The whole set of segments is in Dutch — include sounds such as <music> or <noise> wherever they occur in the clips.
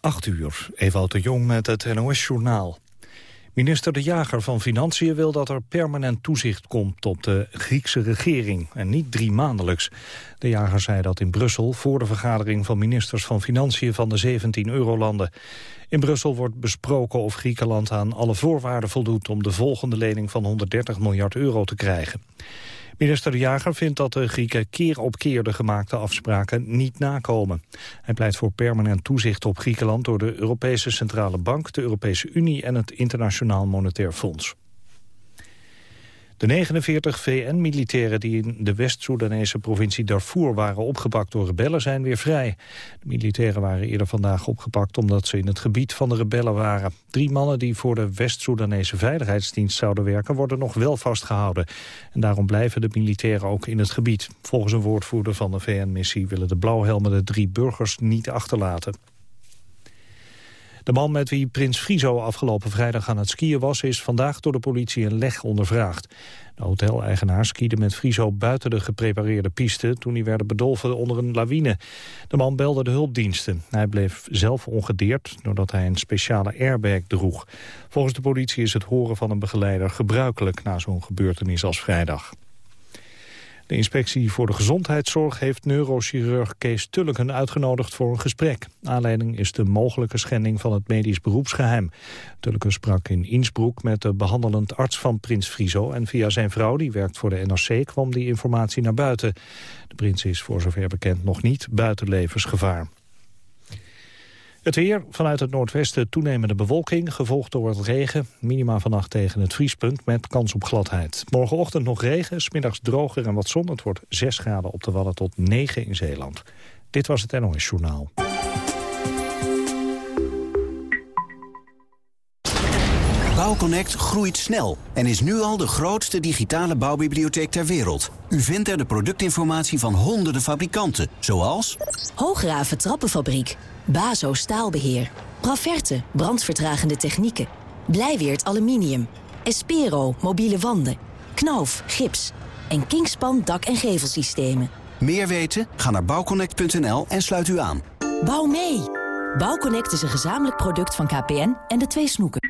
8 uur, Ewout de Jong met het NOS-journaal. Minister De Jager van Financiën wil dat er permanent toezicht komt op de Griekse regering en niet drie maandelijks. De Jager zei dat in Brussel voor de vergadering van ministers van Financiën van de 17 eurolanden. In Brussel wordt besproken of Griekenland aan alle voorwaarden voldoet om de volgende lening van 130 miljard euro te krijgen. Minister Jager vindt dat de Grieken keer op keer de gemaakte afspraken niet nakomen. Hij pleit voor permanent toezicht op Griekenland door de Europese Centrale Bank, de Europese Unie en het Internationaal Monetair Fonds. De 49 VN-militairen die in de West-Soedanese provincie Darfur waren opgepakt door rebellen zijn weer vrij. De militairen waren eerder vandaag opgepakt omdat ze in het gebied van de rebellen waren. Drie mannen die voor de West-Soedanese Veiligheidsdienst zouden werken worden nog wel vastgehouden. En daarom blijven de militairen ook in het gebied. Volgens een woordvoerder van de VN-missie willen de blauwhelmen de drie burgers niet achterlaten. De man met wie prins Friso afgelopen vrijdag aan het skiën was... is vandaag door de politie een leg ondervraagd. De hoteleigenaar skiede met Friso buiten de geprepareerde piste... toen die werden bedolven onder een lawine. De man belde de hulpdiensten. Hij bleef zelf ongedeerd doordat hij een speciale airbag droeg. Volgens de politie is het horen van een begeleider gebruikelijk... na zo'n gebeurtenis als vrijdag. De inspectie voor de gezondheidszorg heeft neurochirurg Kees Tulleken uitgenodigd voor een gesprek. Aanleiding is de mogelijke schending van het medisch beroepsgeheim. Tulleken sprak in Innsbruck met de behandelend arts van prins Friso... en via zijn vrouw, die werkt voor de NRC, kwam die informatie naar buiten. De prins is voor zover bekend nog niet buiten levensgevaar. Het weer, vanuit het noordwesten toenemende bewolking, gevolgd door wat regen. Minima vannacht tegen het vriespunt met kans op gladheid. Morgenochtend nog regen, smiddags droger en wat zon. Het wordt 6 graden op de Wallen tot 9 in Zeeland. Dit was het NOS Journaal. Bouwconnect groeit snel en is nu al de grootste digitale bouwbibliotheek ter wereld. U vindt er de productinformatie van honderden fabrikanten, zoals... Hoograven Trappenfabriek Bazo staalbeheer. Praverte brandvertragende technieken. Blijweert aluminium. Espero mobiele wanden. Knauf gips. En Kingspan dak- en gevelsystemen. Meer weten? Ga naar bouwconnect.nl en sluit u aan. Bouw mee! Bouwconnect is een gezamenlijk product van KPN en de twee snoeken.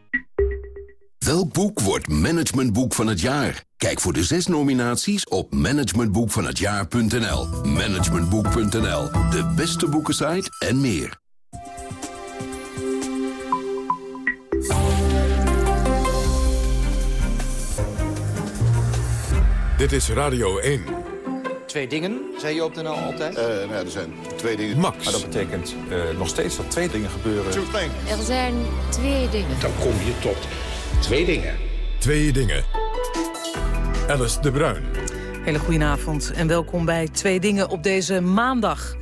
Welk boek wordt managementboek van het jaar? Kijk voor de zes nominaties op managementboekvanhetjaar.nl. Managementboek.nl, de beste boekensite en meer. Dit is Radio 1. Twee dingen, zei je op de NL altijd? Uh, nou, er zijn twee dingen. Max. Maar dat betekent uh, nog steeds dat twee dingen gebeuren. Er zijn twee dingen. Dan kom je tot twee dingen. Twee dingen. Alice de Bruin. Hele goedenavond en welkom bij Twee Dingen op deze maandag.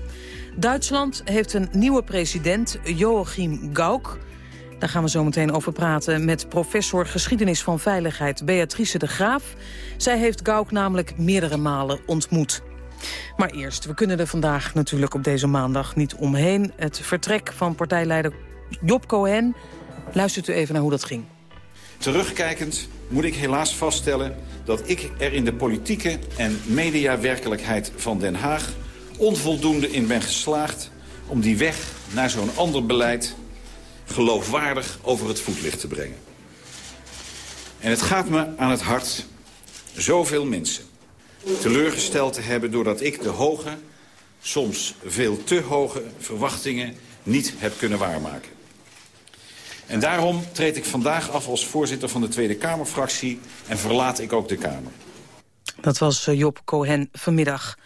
Duitsland heeft een nieuwe president, Joachim Gauck. Daar gaan we zo meteen over praten met professor geschiedenis van veiligheid Beatrice de Graaf. Zij heeft Gauck namelijk meerdere malen ontmoet. Maar eerst, we kunnen er vandaag natuurlijk op deze maandag niet omheen. Het vertrek van partijleider Job Cohen. Luistert u even naar hoe dat ging. Terugkijkend moet ik helaas vaststellen dat ik er in de politieke en mediawerkelijkheid van Den Haag onvoldoende in ben geslaagd om die weg naar zo'n ander beleid geloofwaardig over het voetlicht te brengen. En het gaat me aan het hart zoveel mensen teleurgesteld te hebben... doordat ik de hoge, soms veel te hoge verwachtingen niet heb kunnen waarmaken. En daarom treed ik vandaag af als voorzitter van de Tweede Kamerfractie... en verlaat ik ook de Kamer. Dat was eh, Job Cohen vanmiddag.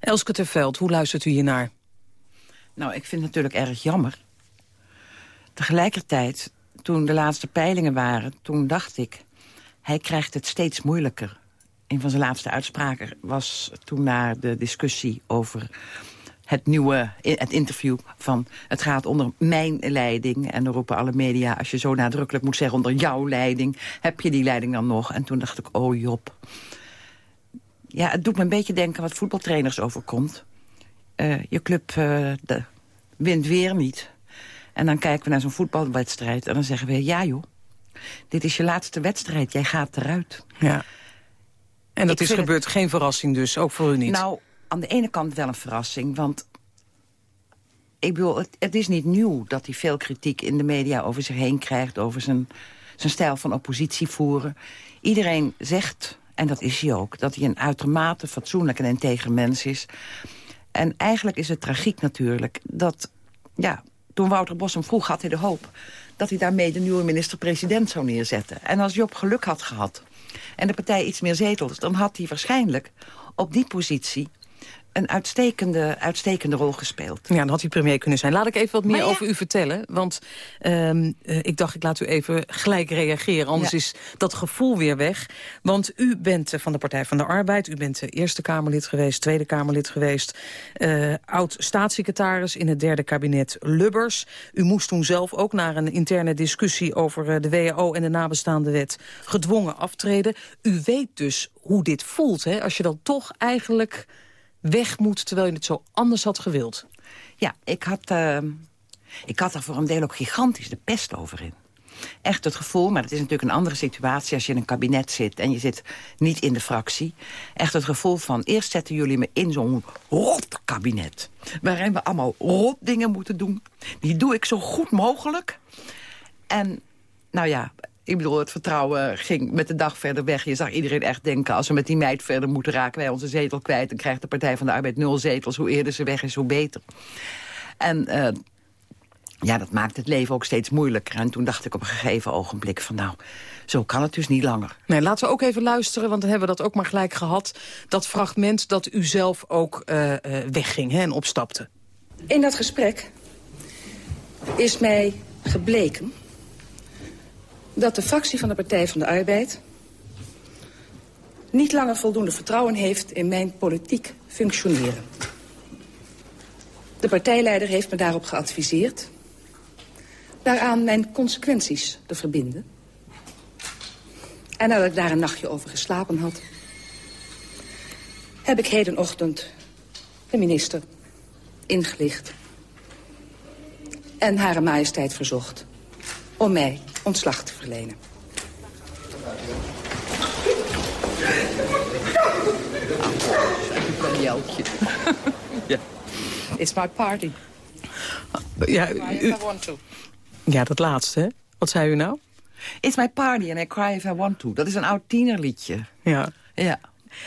Elske Terveld, hoe luistert u hiernaar? Nou, ik vind het natuurlijk erg jammer Tegelijkertijd, toen de laatste peilingen waren, toen dacht ik... hij krijgt het steeds moeilijker. Een van zijn laatste uitspraken was toen naar de discussie over het nieuwe het interview van... het gaat onder mijn leiding. En dan roepen alle media, als je zo nadrukkelijk moet zeggen... onder jouw leiding, heb je die leiding dan nog? En toen dacht ik, oh Job. Ja, het doet me een beetje denken wat voetbaltrainers overkomt. Uh, je club uh, de, wint weer niet. En dan kijken we naar zo'n voetbalwedstrijd en dan zeggen we... ja joh, dit is je laatste wedstrijd, jij gaat eruit. Ja. En dat is gebeurd, geen verrassing dus, ook voor u niet? Nou, aan de ene kant wel een verrassing, want... Ik bedoel, het, is niet nieuw dat hij veel kritiek in de media over zich heen krijgt... over zijn, zijn stijl van oppositie voeren. Iedereen zegt, en dat is hij ook... dat hij een uitermate fatsoenlijk en integer mens is. En eigenlijk is het tragiek natuurlijk dat... ja, toen Wouter Bos hem vroeg, had hij de hoop... dat hij daarmee de nieuwe minister-president zou neerzetten. En als Job geluk had gehad en de partij iets meer zetels... dan had hij waarschijnlijk op die positie een uitstekende, uitstekende rol gespeeld. Ja, dan had hij premier kunnen zijn. Laat ik even wat meer over u vertellen. Want uh, ik dacht, ik laat u even gelijk reageren. Anders is dat gevoel weer weg. Want u bent van de Partij van de Arbeid. U bent Eerste Kamerlid geweest, Tweede Kamerlid geweest. Uh, Oud-staatssecretaris in het derde kabinet Lubbers. U moest toen zelf ook naar een interne discussie... over eh, de WHO en de nabestaande wet gedwongen aftreden. U weet dus hoe dit voelt, hè? als je dan toch eigenlijk weg moet... terwijl je het zo anders had gewild? Ja, ik had, uh, ik had er voor een deel ook gigantisch de pest over in. Echt het gevoel, maar het is natuurlijk een andere situatie... als je in een kabinet zit en je zit niet in de fractie. Echt het gevoel van, eerst zetten jullie me in zo'n rot kabinet... waarin we allemaal rot dingen moeten doen. Die doe ik zo goed mogelijk. En nou ja, ik bedoel, het vertrouwen ging met de dag verder weg. Je zag iedereen echt denken, als we met die meid verder moeten raken... wij onze zetel kwijt, dan krijgt de Partij van de Arbeid nul zetels. Hoe eerder ze weg is, hoe beter. En uh, ja, dat maakt het leven ook steeds moeilijker. En toen dacht ik op een gegeven ogenblik van... nou, zo kan het dus niet langer. Nee, laten we ook even luisteren, want dan hebben we dat ook maar gelijk gehad. Dat fragment dat u zelf ook uh, uh, wegging hè, en opstapte. In dat gesprek is mij gebleken dat de fractie van de Partij van de Arbeid... niet langer voldoende vertrouwen heeft in mijn politiek functioneren. De partijleider heeft me daarop geadviseerd... daaraan mijn consequenties te verbinden. En nadat ik daar een nachtje over geslapen had... heb ik hedenochtend de minister ingelicht... en Hare Majesteit verzocht om mij ontslag te verlenen. Ja. It's my party. Ja, u, ja, dat laatste, hè? Wat zei u nou? It's my party and I cry if I want to. Dat is een oud tienerliedje. Ja. Ja.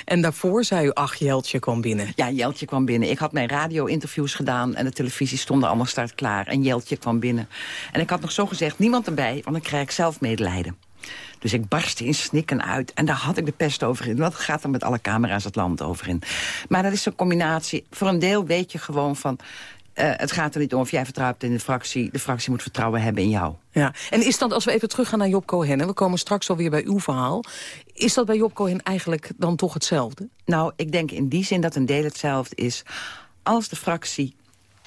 En daarvoor zei u, ach, Jeltje kwam binnen. Ja, Jeltje kwam binnen. Ik had mijn radio-interviews gedaan en de televisie stonden allemaal start klaar. En Jeltje kwam binnen. En ik had nog zo gezegd, niemand erbij, want dan krijg ik zelf medelijden. Dus ik barstte in snikken uit. En daar had ik de pest over in. Wat gaat er met alle camera's het land over in? Maar dat is een combinatie. Voor een deel weet je gewoon van... Uh, het gaat er niet om of jij vertrouwt in de fractie. De fractie moet vertrouwen hebben in jou. Ja. En is dat, als we even teruggaan naar Job Cohen... en we komen straks alweer bij uw verhaal... is dat bij Job Cohen eigenlijk dan toch hetzelfde? Nou, ik denk in die zin dat een deel hetzelfde is. Als de fractie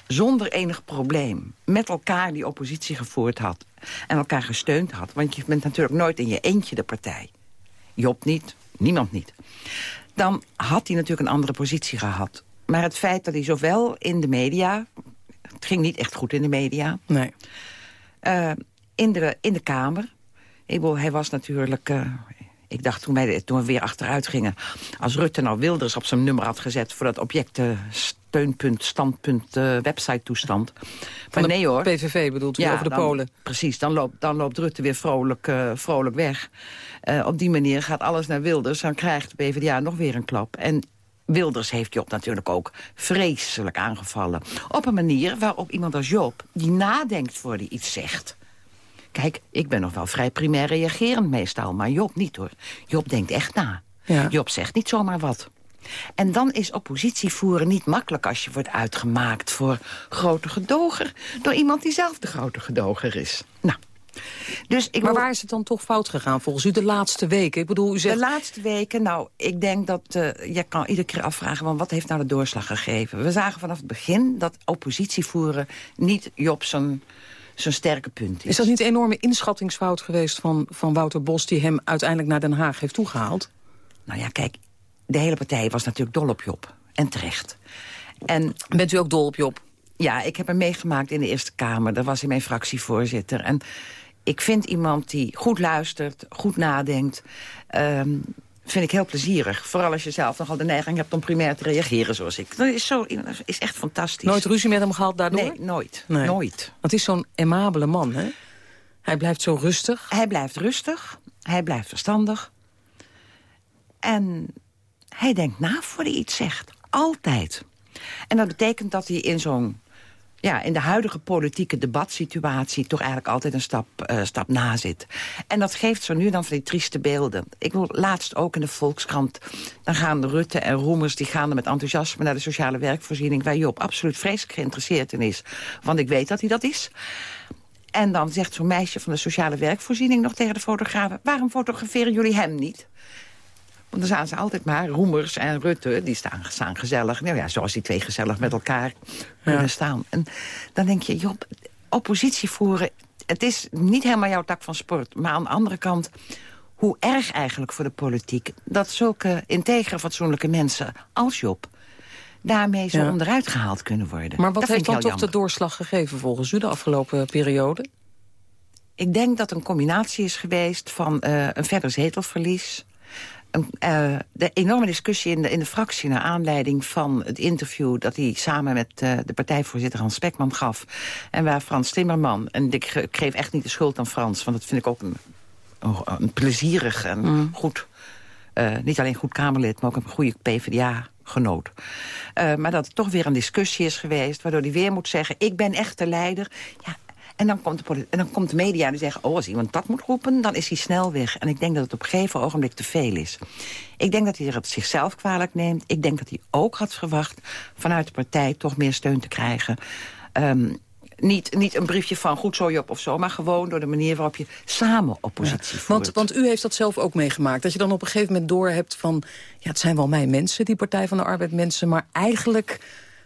zonder enig probleem met elkaar die oppositie gevoerd had... en elkaar gesteund had, want je bent natuurlijk nooit in je eentje de partij. Job niet, niemand niet. Dan had hij natuurlijk een andere positie gehad. Maar het feit dat hij zowel in de media... het ging niet echt goed in de media... Nee. Uh, in, de, in de Kamer... Ik bedoel, hij was natuurlijk... Uh, ik dacht toen, wij, toen we weer achteruit gingen... als Rutte nou Wilders op zijn nummer had gezet... voor dat objecten steunpunt, standpunt, uh, website toestand. Van maar nee hoor. PVV bedoelt u, over de dan, Polen. Precies, dan loopt, dan loopt Rutte weer vrolijk, uh, vrolijk weg. Uh, op die manier gaat alles naar Wilders. Dan krijgt de PvdA nog weer een klap. En Wilders heeft Job natuurlijk ook vreselijk aangevallen. Op een manier waarop iemand als Job, die nadenkt voor hij iets zegt... Kijk, ik ben nog wel vrij primair reagerend meestal, maar Job niet hoor. Job denkt echt na. Ja. Job zegt niet zomaar wat. En dan is oppositie voeren niet makkelijk als je wordt uitgemaakt voor grote gedoger... door iemand die zelf de grote gedoger is. Nou, Dus ik maar wil- waar is het dan toch fout gegaan volgens u de laatste weken? Ik bedoel, u zegt... De laatste weken, nou, ik denk dat eh, je kan iedere keer afvragen... van wat heeft nou de doorslag gegeven? We zagen vanaf het begin dat oppositie voeren niet Job zijn, zijn sterke punt is. Is dat niet een enorme inschattingsfout geweest van, van Wouter Bos... die hem uiteindelijk naar Den Haag heeft toegehaald? Nou ja, kijk, de hele partij was natuurlijk dol op Job. En terecht. En, Bent u ook dol op Job? Ja, ik heb hem meegemaakt in de Eerste Kamer. Daar was hij mijn fractievoorzitter. En ik vind iemand die goed luistert, goed nadenkt... ehm, vind ik heel plezierig. Vooral als je zelf nogal de neiging hebt om primair te reageren zoals ik. Dat is, zo, is echt fantastisch. Nooit ruzie met hem gehad daardoor? Nee, nooit. Nee. Nooit. Het is zo'n aimabele man, hè? Hij blijft zo rustig. Hij blijft rustig. Hij blijft verstandig. En hij denkt na voor hij iets zegt. Altijd. En dat betekent dat hij in zo'n... Ja, in de huidige politieke debatsituatie toch eigenlijk altijd een stap, eh, stap na zit. En dat geeft zo nu dan van die trieste beelden. Ik wil laatst ook in de Volkskrant... dan gaan Rutte en Roemers die gaan er met enthousiasme naar de sociale werkvoorziening... waar Job absoluut vreselijk geïnteresseerd in is. Want ik weet dat hij dat is. En dan zegt zo'n meisje van de sociale werkvoorziening nog tegen de fotografen... waarom fotograferen jullie hem niet? Want dan staan ze altijd maar, Roemers en Rutte, die staan, staan gezellig. Nou ja, zoals die twee gezellig met elkaar kunnen staan. En dan denk je, joh, oppositie voeren... het is niet helemaal jouw tak van sport. Maar aan de andere kant, hoe erg eigenlijk voor de politiek... dat zulke integere, fatsoenlijke mensen als Job... daarmee zo Ja. onderuit gehaald kunnen worden. Maar wat Dat heeft dan toch jammer. de doorslag gegeven volgens u de afgelopen periode? Ik denk dat een combinatie is geweest van eh, een verder zetelverlies... Eh, de enorme discussie in de, in de fractie... naar aanleiding van het interview dat hij samen met eh, de partijvoorzitter Hans Spekman gaf. En waar Frans Timmerman, en ik ge- ik geef echt niet de schuld aan Frans... want dat vind ik ook een, een, plezierig en goed... eh, niet alleen goed Kamerlid, maar ook een goede PvdA-genoot. Eh, maar dat er toch weer een discussie is geweest... waardoor hij weer moet zeggen, ik ben echt de leider. Ja, en dan, komt de en dan komt de media en die zeggen... oh, als iemand dat moet roepen, dan is hij snel weg. En ik denk dat het op een gegeven ogenblik te veel is. Ik denk dat hij het zichzelf kwalijk neemt. Ik denk dat hij ook had verwacht vanuit de partij toch meer steun te krijgen. Ehm, niet, niet een briefje van goed zo Job of zo... maar gewoon door de manier waarop je samen oppositie voert. Want, want u heeft dat zelf ook meegemaakt. Dat je dan op een gegeven moment doorhebt van... ja, het zijn wel mijn mensen, die Partij van de Arbeid mensen... maar eigenlijk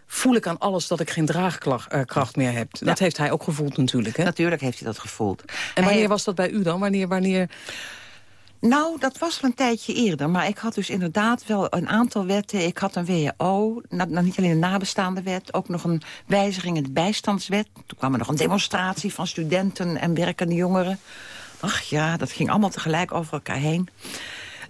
voel ik aan alles dat ik geen draagkracht meer heb. Dat heeft hij ook gevoeld natuurlijk, hè? Natuurlijk heeft hij dat gevoeld. En wanneer was dat bij u dan? Wanneer, wanneer... Nou, dat was al een tijdje eerder. Maar ik had dus inderdaad wel een aantal wetten. Ik had een WHO, nou, niet alleen een nabestaande wet... ook nog een wijziging in de bijstandswet. Toen kwam er nog een demonstratie van studenten en werkende jongeren. Ach ja, dat ging allemaal tegelijk over elkaar heen.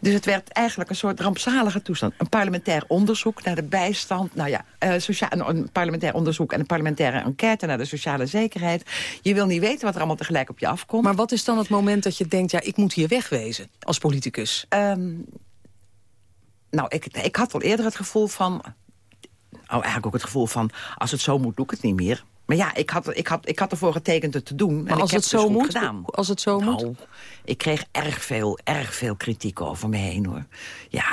Dus het werd eigenlijk een soort rampzalige toestand. Een parlementair onderzoek naar de bijstand. Nou ja, socia- een, een parlementair onderzoek en een parlementaire enquête naar de sociale zekerheid. Je wil niet weten wat er allemaal tegelijk op je afkomt. Maar wat is dan het moment dat je denkt... ja, ik moet hier wegwezen als politicus? Ehm, nou, ik, ik had al eerder het gevoel van... Oh, eigenlijk ook het gevoel van, als het zo moet, doe ik het niet meer. Maar ja, ik had, ik had, ik had ervoor getekend het te doen. Maar en als ik heb het dus zo goed moet? gedaan. Als het zo moet? Nou, ik kreeg erg veel, erg veel kritiek over me heen, hoor. Ja.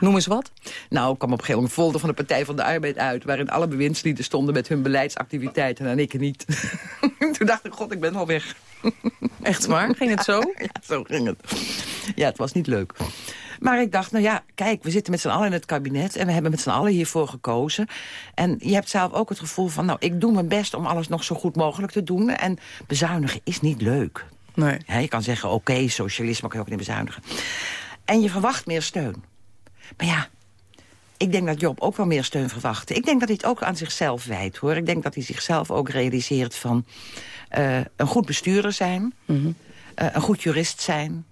Noem eens wat. Nou, ik kwam op een gegeven moment een folder van de Partij van de Arbeid uit... waarin alle bewindslieden stonden met hun beleidsactiviteiten en ik niet. <laughs> Toen dacht ik, god, ik ben al weg. Echt waar? Ging het <laughs> zo? Ja, zo ging het. Ja, het was niet leuk. Maar ik dacht, nou ja, kijk, we zitten met z'n allen in het kabinet... en we hebben met z'n allen hiervoor gekozen. En je hebt zelf ook het gevoel van... nou, ik doe mijn best om alles nog zo goed mogelijk te doen. En bezuinigen is niet leuk. Nee. Ja, je kan zeggen, oké, socialisme kan je ook niet bezuinigen. En je verwacht meer steun. Maar ja, ik denk dat Job ook wel meer steun verwachtte. Ik denk dat hij het ook aan zichzelf wijt, hoor. Ik denk dat hij zichzelf ook realiseert van... eh, een goed bestuurder zijn, Mhm. eh, een goed jurist zijn...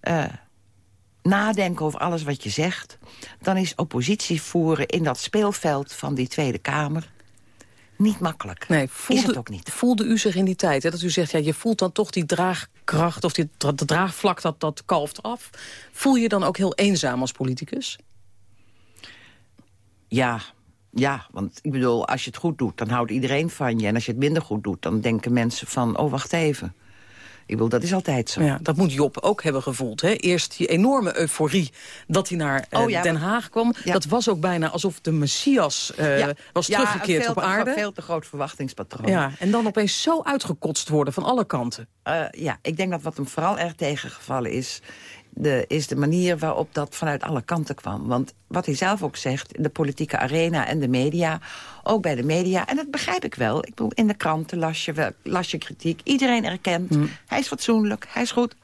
eh, nadenken over alles wat je zegt... dan is oppositie voeren in dat speelveld van die Tweede Kamer... niet makkelijk. Nee, is voelde, het ook niet. voelde u zich in die tijd, hè, dat u zegt... ja, je voelt dan toch die draagkracht of die, draagvlak dat, dat kalft af. Voel je dan ook heel eenzaam als politicus? Ja, ja, want ik bedoel, als je het goed doet, dan houdt iedereen van je. En als je het minder goed doet, dan denken mensen van... oh, wacht even. Ik bedoel, dat is altijd zo. Ja, dat moet Job ook hebben gevoeld. Hè? Eerst die enorme euforie dat hij naar uh, Oh, ja, Den Haag kwam. Ja. Dat was ook bijna alsof de Messias eh, Ja. was Ja, teruggekeerd veel op aarde. veel te groot verwachtingspatroon. Ja, en dan opeens zo uitgekotst worden van alle kanten. Eh, ja, ik denk dat wat hem vooral erg tegengevallen is... De, is de manier waarop dat vanuit alle kanten kwam. Want wat hij zelf ook zegt, de politieke arena en de media... ook bij de media, en dat begrijp ik wel. Ik bedoel, in de kranten las je, wel- las je kritiek. Iedereen erkent, hij is fatsoenlijk, hij is goed.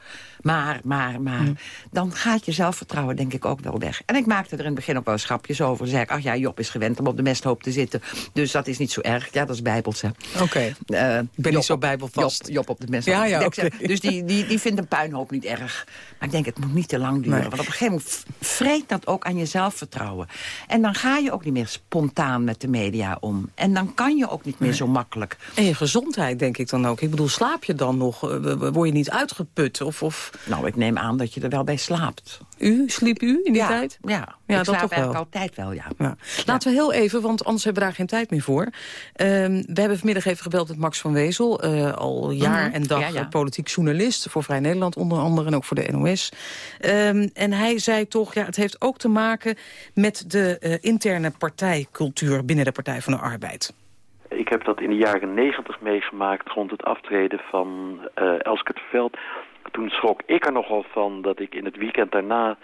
Maar, maar, maar, dan gaat je zelfvertrouwen denk ik ook wel weg. En ik maakte er in het begin ook wel eens grapjes over. Dan zei ik, ach ja, Job is gewend om op de mesthoop te zitten. Dus dat is niet zo erg. Ja, dat is bijbels, hè. Oké, Eh, ik ben niet zo bijbelvast. Job, Job op de mesthoop. Ja, ja, zeg, <laughs> Dus die, die, die vindt een puinhoop niet erg. Maar ik denk, het moet niet te lang duren. Nee. Want op een gegeven moment vreet dat ook aan je zelfvertrouwen. En dan ga je ook niet meer spontaan met de media om. En dan kan je ook niet meer zo makkelijk. En je gezondheid, denk ik dan ook. Ik bedoel, slaap je dan nog? Eh, Word je niet uitgeput? Of, of... Nou, ik neem aan dat je er wel bij slaapt. U? Sliep u in die ja, tijd? Ja, Ja, ik dat slaap toch wel. eigenlijk altijd wel, ja. Ja. Laten we heel even, want anders hebben we daar geen tijd meer voor. Ehm, we hebben vanmiddag even gebeld met Max van Wezel. eh, al jaar Mhm. en dag Ja, ja. eh, politiek journalist. Voor Vrij Nederland onder andere en ook voor de NOS. Ehm, en hij zei toch, ja, het heeft ook te maken met de eh, interne partijcultuur binnen de Partij van de Arbeid. Ik heb dat in de jaren negentig meegemaakt rond het aftreden van eh Elske Veld. Toen schrok ik er nogal van dat ik in het weekend daarna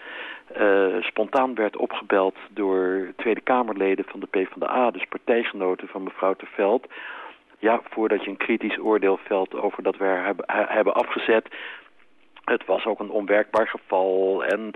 eh, spontaan werd opgebeld door Tweede Kamerleden van de PvdA, dus partijgenoten van mevrouw de Veld. Ja, voordat je een kritisch oordeel velt over dat we haar hebben, ha- hebben afgezet, het was ook een onwerkbaar geval en,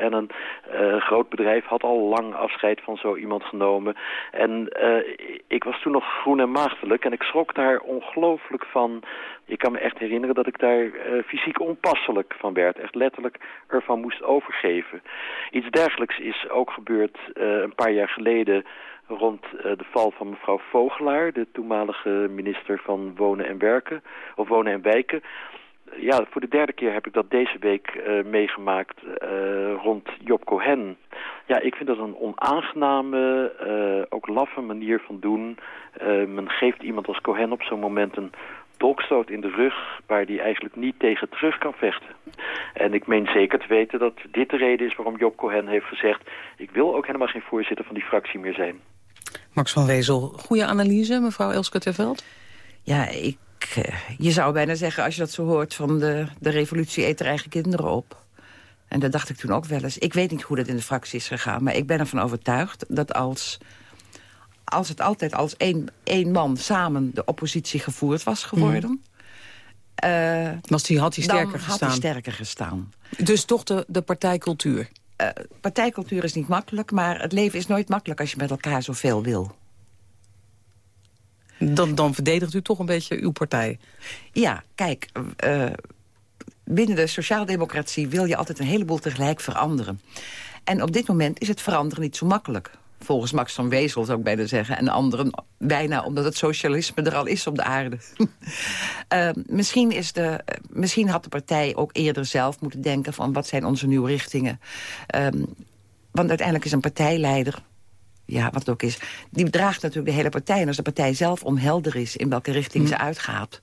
en een eh, groot bedrijf had al lang afscheid van zo iemand genomen. En eh, ik was toen nog groen en maagdelijk en ik schrok daar ongelooflijk van. Ik kan me echt herinneren dat ik daar eh, fysiek onpasselijk van werd. Echt letterlijk ervan moest overgeven. Iets dergelijks is ook gebeurd een paar jaar geleden rond de val van mevrouw Vogelaar, de toenmalige minister van Wonen en Werken, of Wonen en Wijken ja, voor de derde keer heb ik dat deze week eh, meegemaakt eh, rond Job Cohen. Ja, ik vind dat een onaangename, eh, ook laffe manier van doen. Eh, men geeft iemand als Cohen op zo'n moment een dolkstoot in de rug... waar die eigenlijk niet tegen terug kan vechten. En ik meen zeker te weten dat dit de reden is waarom Job Cohen heeft gezegd... ik wil ook helemaal geen voorzitter van die fractie meer zijn. Max van Wezel, goede analyse, mevrouw Elske Terveld? Ja, ik, je zou bijna zeggen, als je dat zo hoort... van de, de revolutie eet er eigen kinderen op. En dat dacht ik toen ook wel eens. Ik weet niet hoe dat in de fractie is gegaan... maar ik ben ervan overtuigd dat als, als het altijd als één, één man samen... de oppositie gevoerd was geworden... eh, Was die, had hij sterker dan gestaan? had hij sterker gestaan. Dus toch de, de partijcultuur? Eh, partijcultuur is niet makkelijk, maar het leven is nooit makkelijk... als je met elkaar zoveel wil. Dan, dan verdedigt u toch een beetje uw partij. Ja, kijk, eh, binnen de sociaaldemocratie wil je altijd een heleboel tegelijk veranderen. En op dit moment is het veranderen niet zo makkelijk. Volgens Max van Wezel zou ik bijna zeggen. En anderen bijna omdat het socialisme er al is op de aarde. <laughs> Eh, misschien, is de, misschien had de partij ook eerder zelf moeten denken... van wat zijn onze nieuwe richtingen. Ehm, want uiteindelijk is een partijleider ja, wat het ook is, die draagt natuurlijk de hele partij. En als de partij zelf onhelder is in welke richting ze uitgaat...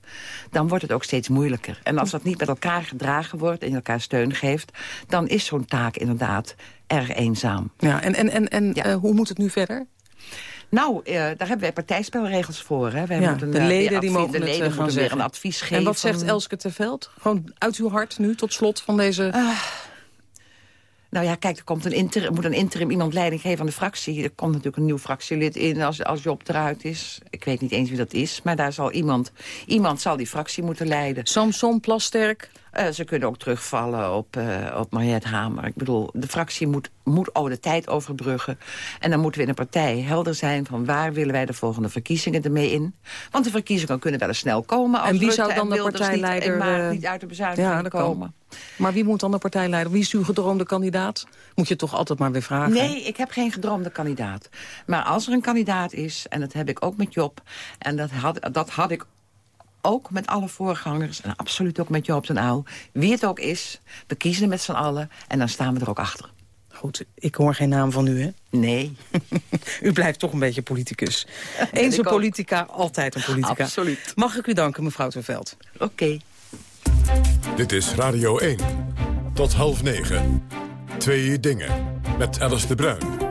dan wordt het ook steeds moeilijker. En als dat niet met elkaar gedragen wordt en je elkaar steun geeft... dan is zo'n taak inderdaad erg eenzaam. Ja, en en, en, en eh, hoe moet het nu verder? Nou, eh, daar hebben wij partijspelregels voor. Hè. Wij Ja, moeten, de eh, leden die mogen de leden gaan moeten weer een advies geven. En wat zegt Elske Terveld? Gewoon uit uw hart nu, tot slot van deze... Nou ja, kijk, er komt een interim, moet een interim iemand leiding geven aan de fractie. Er komt natuurlijk een nieuw fractielid in als, als Job eruit is. Ik weet niet eens wie dat is, maar daar zal iemand, iemand zal die fractie moeten leiden. Samson, Plasterk? Eh, ze kunnen ook terugvallen op, uh, op Mariette Hamer. Ik bedoel, de fractie moet, moet over de tijd overbruggen. En dan moeten we in een partij helder zijn van waar willen wij de volgende verkiezingen ermee in. Want de verkiezingen kunnen wel eens snel komen. Als en wie Rutte zou dan de partijleider... Niet, eh, niet uit de bezuinigingen ja, komen. Maar wie moet dan de partijleider? Wie is uw gedroomde kandidaat? Moet je toch altijd maar weer vragen? Nee, ik heb geen gedroomde kandidaat. Maar als er een kandidaat is, en dat heb ik ook met Job... en dat had, dat had ik ook met alle voorgangers... en absoluut ook met Joop den Uyl. Wie het ook is, we kiezen met z'n allen... en dan staan we er ook achter. Goed, ik hoor geen naam van u, hè? Nee. <laughs> u blijft toch een beetje politicus. <laughs> Eens een politica, altijd een politica. Absoluut. Mag ik u danken, mevrouw Terveld? Oké. Okay. Dit is Radio 1. Tot half negen. Twee dingen. Met Alice de Bruin.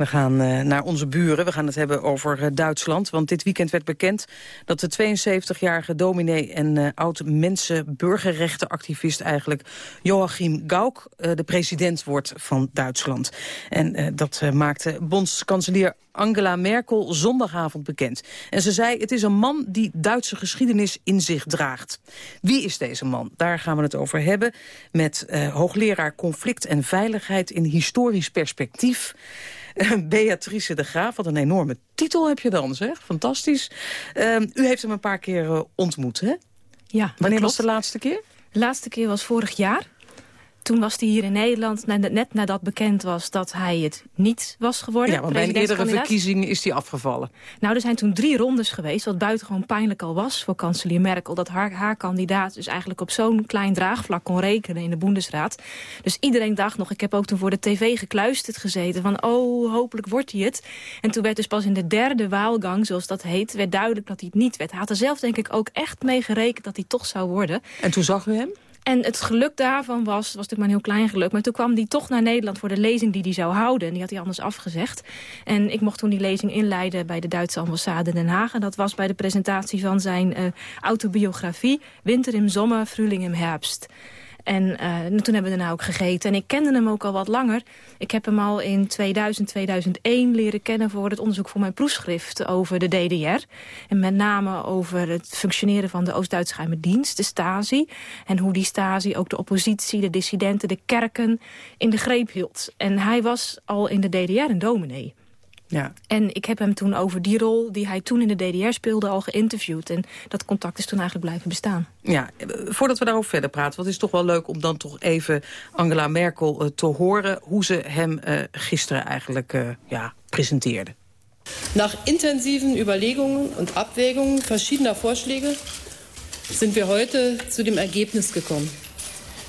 We gaan uh, naar onze buren. We gaan het hebben over uh, Duitsland. Want dit weekend werd bekend dat de 72-jarige dominee... en uh, oud-mensen-burgerrechtenactivist eigenlijk... Joachim Gauck de president wordt van Duitsland. En dat maakte bondskanselier Angela Merkel zondagavond bekend. En ze zei, het is een man die Duitse geschiedenis in zich draagt. Wie is deze man? Daar gaan we het over hebben met hoogleraar conflict en veiligheid in historisch perspectief... <laughs> Beatrice de Graaf, wat een enorme titel heb je dan, zeg. Fantastisch. Uh, u heeft hem een paar keer uh, ontmoet, hè? Ja, Wanneer was de laatste keer? De laatste keer was vorig jaar. Toen was hij hier in Nederland, net nadat bekend was dat hij het niet was geworden. Ja, want bij een eerdere verkiezing is hij afgevallen. Nou, er zijn toen drie rondes geweest, wat buitengewoon pijnlijk al was voor kanselier Merkel. Dat haar, haar kandidaat dus eigenlijk op zo'n klein draagvlak kon rekenen in de Bundesraad. Dus iedereen dacht nog, ik heb ook toen voor de tv gekluisterd gezeten van, oh, hopelijk wordt hij het. En toen werd dus pas in de derde waalgang, zoals dat heet, werd duidelijk dat hij het niet werd. Hij had er zelf denk ik ook echt mee gerekend dat hij toch zou worden. En toen zag u hem? En het geluk daarvan was, was natuurlijk maar een heel klein geluk... maar toen kwam hij toch naar Nederland voor de lezing die hij zou houden. En die had hij anders afgezegd. En ik mocht toen die lezing inleiden bij de Duitse ambassade in Den Haag. En dat was bij de presentatie van zijn uh, autobiografie... Winter im Sommer, Frühling im Herbst. En uh, toen hebben we daarna ook gegeten. En ik kende hem ook al wat langer. Ik heb hem al in 2000, 2001 leren kennen voor het onderzoek voor mijn proefschrift over de DDR. En met name over het functioneren van de Oost-Duitse geheime dienst, de Stasi. En hoe die Stasi ook de oppositie, de dissidenten, de kerken in de greep hield. En hij was al in de DDR een dominee. Ja. En ik heb hem toen over die rol die hij toen in de DDR speelde al geïnterviewd. En dat contact is toen eigenlijk blijven bestaan. Ja, voordat we daarover verder praten, want het is toch wel leuk om dan toch even Angela Merkel uh, te horen hoe ze hem uh, gisteren eigenlijk uh, ja, presenteerde. Nach intensiven Überlegungen und Abwägungen verschiedener Vorschläge sind wir heute zu dem Ergebnis gekommen.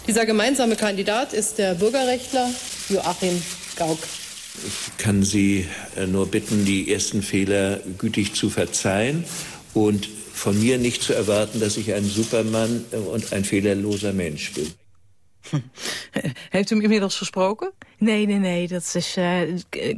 Dieser gemeinsame Kandidat ist der Bürgerrechtler Joachim Gauck. Ich kann Sie äh, nur bitten, die ersten Fehler gütig zu verzeihen und von mir nicht zu erwarten, dass ich ein Superman äh, und ein fehlerloser Mensch bin. <laughs> Heeft u hem inmiddels gesproken? Nee, nee, nee. Dat is, uh,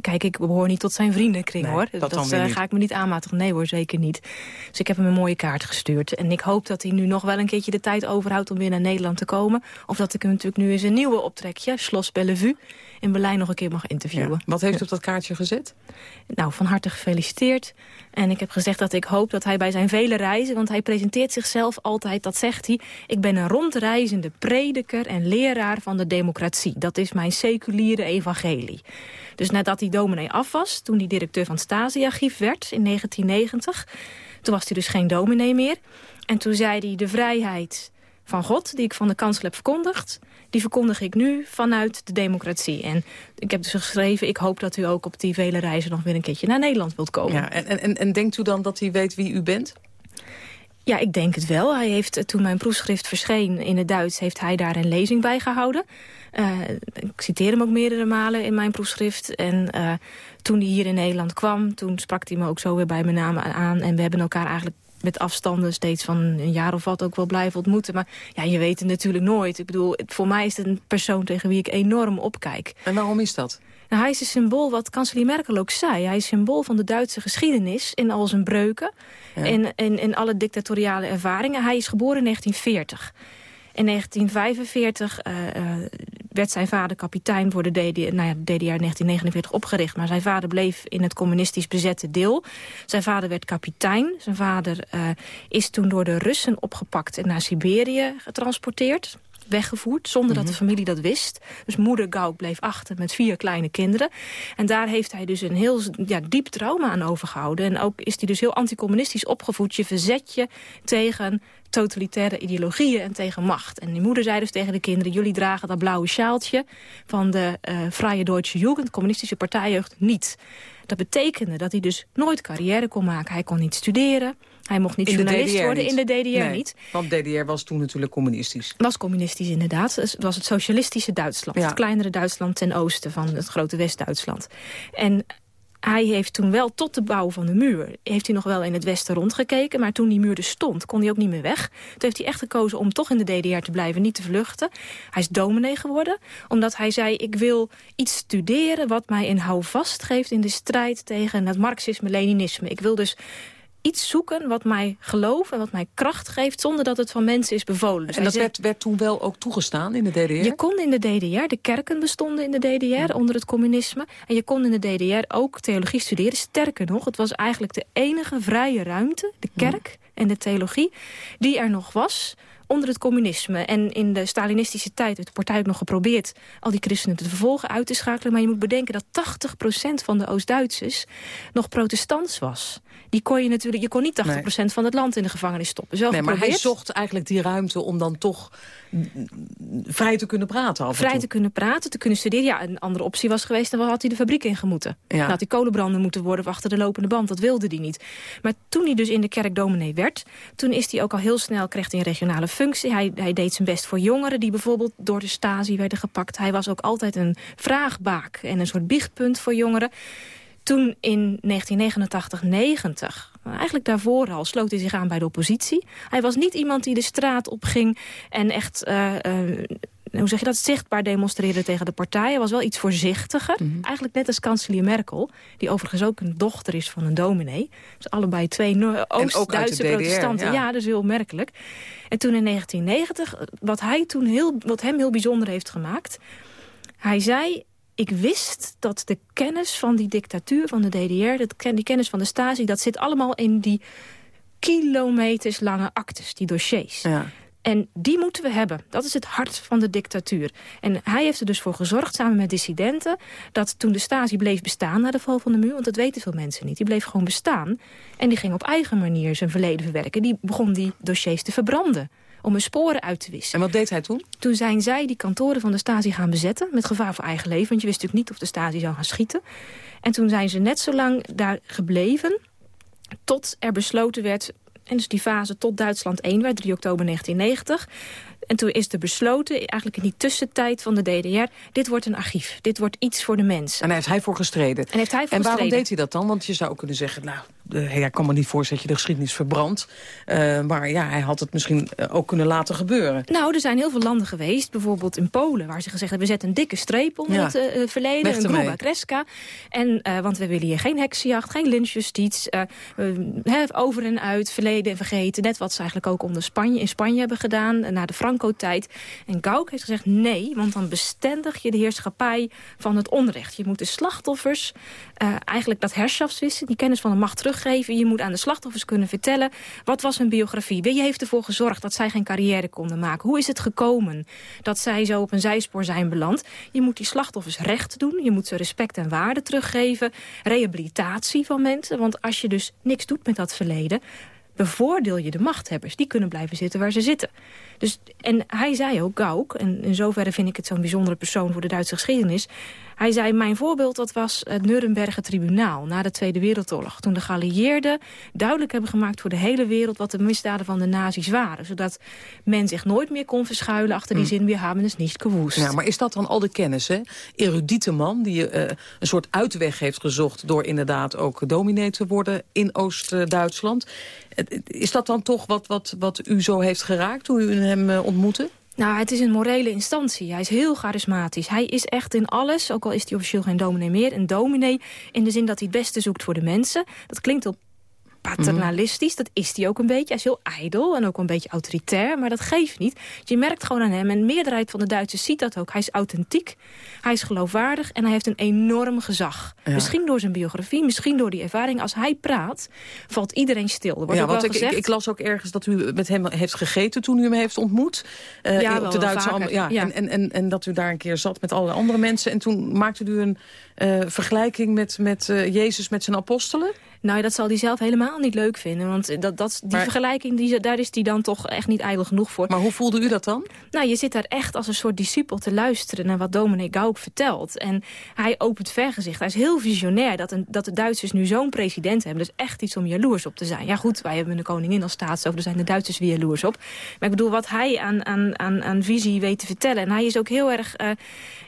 kijk, ik behoor niet tot zijn vriendenkring, nee, hoor. Dat, dat uh, ga ik me niet aanmatigen. Nee hoor, zeker niet. Dus ik heb hem een mooie kaart gestuurd. En ik hoop dat hij nu nog wel een keertje de tijd overhoudt om weer naar Nederland te komen. Of dat ik hem natuurlijk nu eens een nieuwe optrekje, Schloss Bellevue, in Berlijn nog een keer mag interviewen. Ja. Wat heeft u op dat kaartje gezet? Nou, van harte gefeliciteerd. En ik heb gezegd dat ik hoop dat hij bij zijn vele reizen... want hij presenteert zichzelf altijd, dat zegt hij... ik ben een rondreizende prediker en leraar van de democratie. Dat is mijn seculiere evangelie. Dus nadat hij dominee af was, toen hij directeur van het Stasi-archief werd in 1990... toen was hij dus geen dominee meer. En toen zei hij de vrijheid van God, die ik van de kansel heb verkondigd... die verkondig ik nu vanuit de democratie. En ik heb dus geschreven, ik hoop dat u ook op die vele reizen... nog weer een keertje naar Nederland wilt komen. Ja, en, en, en denkt u dan dat hij weet wie u bent? Ja, ik denk het wel. Hij heeft, toen mijn proefschrift verscheen in het Duits... heeft hij daar een lezing bij gehouden. Uh, ik citeer hem ook meerdere malen in mijn proefschrift. En uh, toen hij hier in Nederland kwam, toen sprak hij me ook zo weer bij mijn naam aan. En we hebben elkaar eigenlijk met afstanden steeds van een jaar of wat ook wel blijven ontmoeten. Maar ja, je weet het natuurlijk nooit. Ik bedoel, voor mij is het een persoon tegen wie ik enorm opkijk. En waarom is dat? Nou, hij is een symbool, wat kanselier Merkel ook zei. Hij is symbool van de Duitse geschiedenis in al zijn breuken. Ja. En in, in alle dictatoriale ervaringen. Hij is geboren in 1940. In 1945 uh, uh, werd zijn vader kapitein voor de DDR, nou ja, DDR 1949 opgericht. Maar zijn vader bleef in het communistisch bezette deel. Zijn vader werd kapitein. Zijn vader uh, is toen door de Russen opgepakt en naar Siberië getransporteerd weggevoerd, zonder mm -hmm. dat de familie dat wist. Dus moeder Gauck bleef achter met vier kleine kinderen. En daar heeft hij dus een heel ja, diep trauma aan overgehouden. En ook is hij dus heel anticommunistisch opgevoed. Je verzet je tegen totalitaire ideologieën en tegen macht. En die moeder zei dus tegen de kinderen... jullie dragen dat blauwe sjaaltje van de uh, Vrije Deutsche Jugend... communistische partijjeugd, niet. Dat betekende dat hij dus nooit carrière kon maken. Hij kon niet studeren, hij mocht niet in journalist worden niet. in de DDR nee, niet. Want DDR was toen natuurlijk communistisch. Was communistisch inderdaad. Het was het socialistische Duitsland. Ja. Het kleinere Duitsland ten oosten van het grote West-Duitsland. En hij heeft toen wel tot de bouw van de muur... heeft hij nog wel in het westen rondgekeken. Maar toen die muur er stond, kon hij ook niet meer weg. Toen heeft hij echt gekozen om toch in de DDR te blijven, niet te vluchten. Hij is dominee geworden, omdat hij zei... ik wil iets studeren wat mij een houvast geeft in de strijd tegen het marxisme-leninisme. Ik wil dus iets zoeken wat mij geloof en wat mij kracht geeft... zonder dat het van mensen is bevolen. Dus en dat werd, werd, toen wel ook toegestaan in de DDR? Je kon in de DDR, de kerken bestonden in de DDR onder het communisme... en je kon in de DDR ook theologie studeren. Sterker nog, het was eigenlijk de enige vrije ruimte, de kerk en de theologie... die er nog was onder het communisme. En in de Stalinistische tijd heeft de partij ook nog geprobeerd... al die christenen te vervolgen, uit te schakelen. Maar je moet bedenken dat 80% van de Oost-Duitsers nog protestants was die kon je natuurlijk, je kon niet 80% van het land in de gevangenis stoppen. Zo nee, maar hij zocht eigenlijk die ruimte om dan toch vrij te kunnen praten. vrij te kunnen praten, te kunnen studeren. Ja, een andere optie was geweest, dan had hij de fabriek ingemoeten. Ja. Dan had hij kolenbrander moeten worden achter de lopende band. Dat wilde hij niet. Maar toen hij dus in de kerk dominee werd, toen is hij ook al heel snel, kreeg hij een regionale functie. Hij, hij deed zijn best voor jongeren die bijvoorbeeld door de Stasi werden gepakt. Hij was ook altijd een vraagbaak en een soort biechtpunt voor jongeren. Toen in 1989, 90, eigenlijk daarvoor al, sloot hij zich aan bij de oppositie. Hij was niet iemand die de straat opging en echt... Uh, uh, hoe zeg je dat, zichtbaar demonstreerde tegen de partij. Hij was wel iets voorzichtiger. Mhm. Eigenlijk net als kanselier Merkel. Die overigens ook een dochter is van een dominee. Dus allebei twee Oost-Duitse protestanten. Ja. ja, dat is heel merkelijk. En toen in 1990, wat, hij toen heel, wat hem heel bijzonder heeft gemaakt... Hij zei, ik wist dat de kennis van die dictatuur van de DDR... die kennis van de Stasi, dat zit allemaal in die kilometers lange actes, die dossiers. Ja. En die moeten we hebben. Dat is het hart van de dictatuur. En hij heeft er dus voor gezorgd, samen met dissidenten... dat toen de Stasi bleef bestaan na de val van de muur... want dat weten veel mensen niet, die bleef gewoon bestaan... en die ging op eigen manier zijn verleden verwerken. Die begon die dossiers te verbranden om hun sporen uit te wissen. En wat deed hij toen? Toen zijn zij die kantoren van de Stasi gaan bezetten... met gevaar voor eigen leven, want je wist natuurlijk niet of de Stasi zou gaan schieten. En toen zijn ze net zo lang daar gebleven... tot er besloten werd en dus die fase tot Duitsland 1 werd, 3 oktober 1990. En toen is er besloten, eigenlijk in die tussentijd van de DDR... dit wordt een archief, dit wordt iets voor de mens. En daar heeft hij voor gestreden. En, heeft hij voor en waarom deed hij dat dan? Want je zou kunnen zeggen, nou, hij kan me niet voorstellen dat je de geschiedenis verbrandt. Uh, maar ja, hij had het misschien eh, ook kunnen laten gebeuren. Nou, er zijn heel veel landen geweest, bijvoorbeeld in Polen... waar ze gezegd hebben, we zetten een dikke streep onder het uh, verleden. Een groba kreska. En, want we willen hier geen heksenjacht, geen lynchjustitie... over en uit, verleden en vergeten. Net wat ze eigenlijk ook onder Spanje, in Spanje hebben gedaan... na de Franco-tijd. En Gauck heeft gezegd, nee, want dan bestendig je de heerschappij van het onrecht. Je moet de slachtoffers eigenlijk dat herschafswissen, die kennis van de macht terug Je moet aan de slachtoffers kunnen vertellen... wat was hun biografie? Wie heeft ervoor gezorgd dat zij geen carrière konden maken? Hoe is het gekomen dat zij zo op een zijspoor zijn beland? Je moet die slachtoffers recht doen. Je moet ze respect en waarde teruggeven. Rehabilitatie van mensen. Want als je dus niks doet met dat verleden bevoordeel je de machthebbers. Die kunnen blijven zitten waar ze zitten. Dus, en hij zei ook, Gauck, en in zoverre vind ik het zo'n bijzondere persoon voor de Duitse geschiedenis... Hij zei, mijn voorbeeld dat was het Nuremberger tribunaal na de Tweede Wereldoorlog. Toen de geallieerden duidelijk hebben gemaakt voor de hele wereld... wat de misdaden van de nazi's waren. Zodat men zich nooit meer kon verschuilen achter die mm. zin... we hebben het niet gewoest. Ja, maar is dat dan al de kennis, hè? Erudite man die uh, een soort uitweg heeft gezocht... door inderdaad ook dominee te worden in Oost-Duitsland. Is dat dan toch wat, wat, wat u zo heeft geraakt toen u hem uh, ontmoette? Nou, het is een morele instantie. Hij is heel charismatisch. Hij is echt in alles, ook al is hij officieel geen dominee meer... een dominee in de zin dat hij het beste zoekt voor de mensen. Dat klinkt op paternalistisch. Dat is hij ook een beetje. Hij is heel ijdel en ook een beetje autoritair, maar dat geeft niet. Je merkt gewoon aan hem, en de meerderheid van de Duitsers ziet dat ook. Hij is authentiek, hij is geloofwaardig en hij heeft een enorm gezag. Misschien door zijn biografie, misschien door die ervaring. Als hij praat, valt iedereen stil. Er wordt ja, want ik, gezegd... ik, las ook ergens dat u met hem heeft gegeten toen u hem heeft ontmoet. Uh, ja, op de Duitse ja, ja. En, en, en, dat u daar een keer zat met alle andere mensen. En toen maakte u een uh, vergelijking met, met uh, Jezus met zijn apostelen. Nou, dat zal hij zelf helemaal niet leuk vinden. Want dat, dat, die vergelijking, die, daar is hij dan toch echt niet ijdel genoeg voor. Maar hoe voelde u dat dan? Nou, je zit daar echt als een soort discipel te luisteren... naar wat dominee Gauck vertelt. En hij opent vergezicht. Hij is heel visionair dat, een, dat de Duitsers nu zo'n president hebben. Dus echt iets om jaloers op te zijn. Ja goed, wij hebben de koningin als staatshoofd. Er zijn de Duitsers weer jaloers op. Maar ik bedoel, wat hij aan, aan, aan, aan visie weet te vertellen. En hij is ook heel erg uh,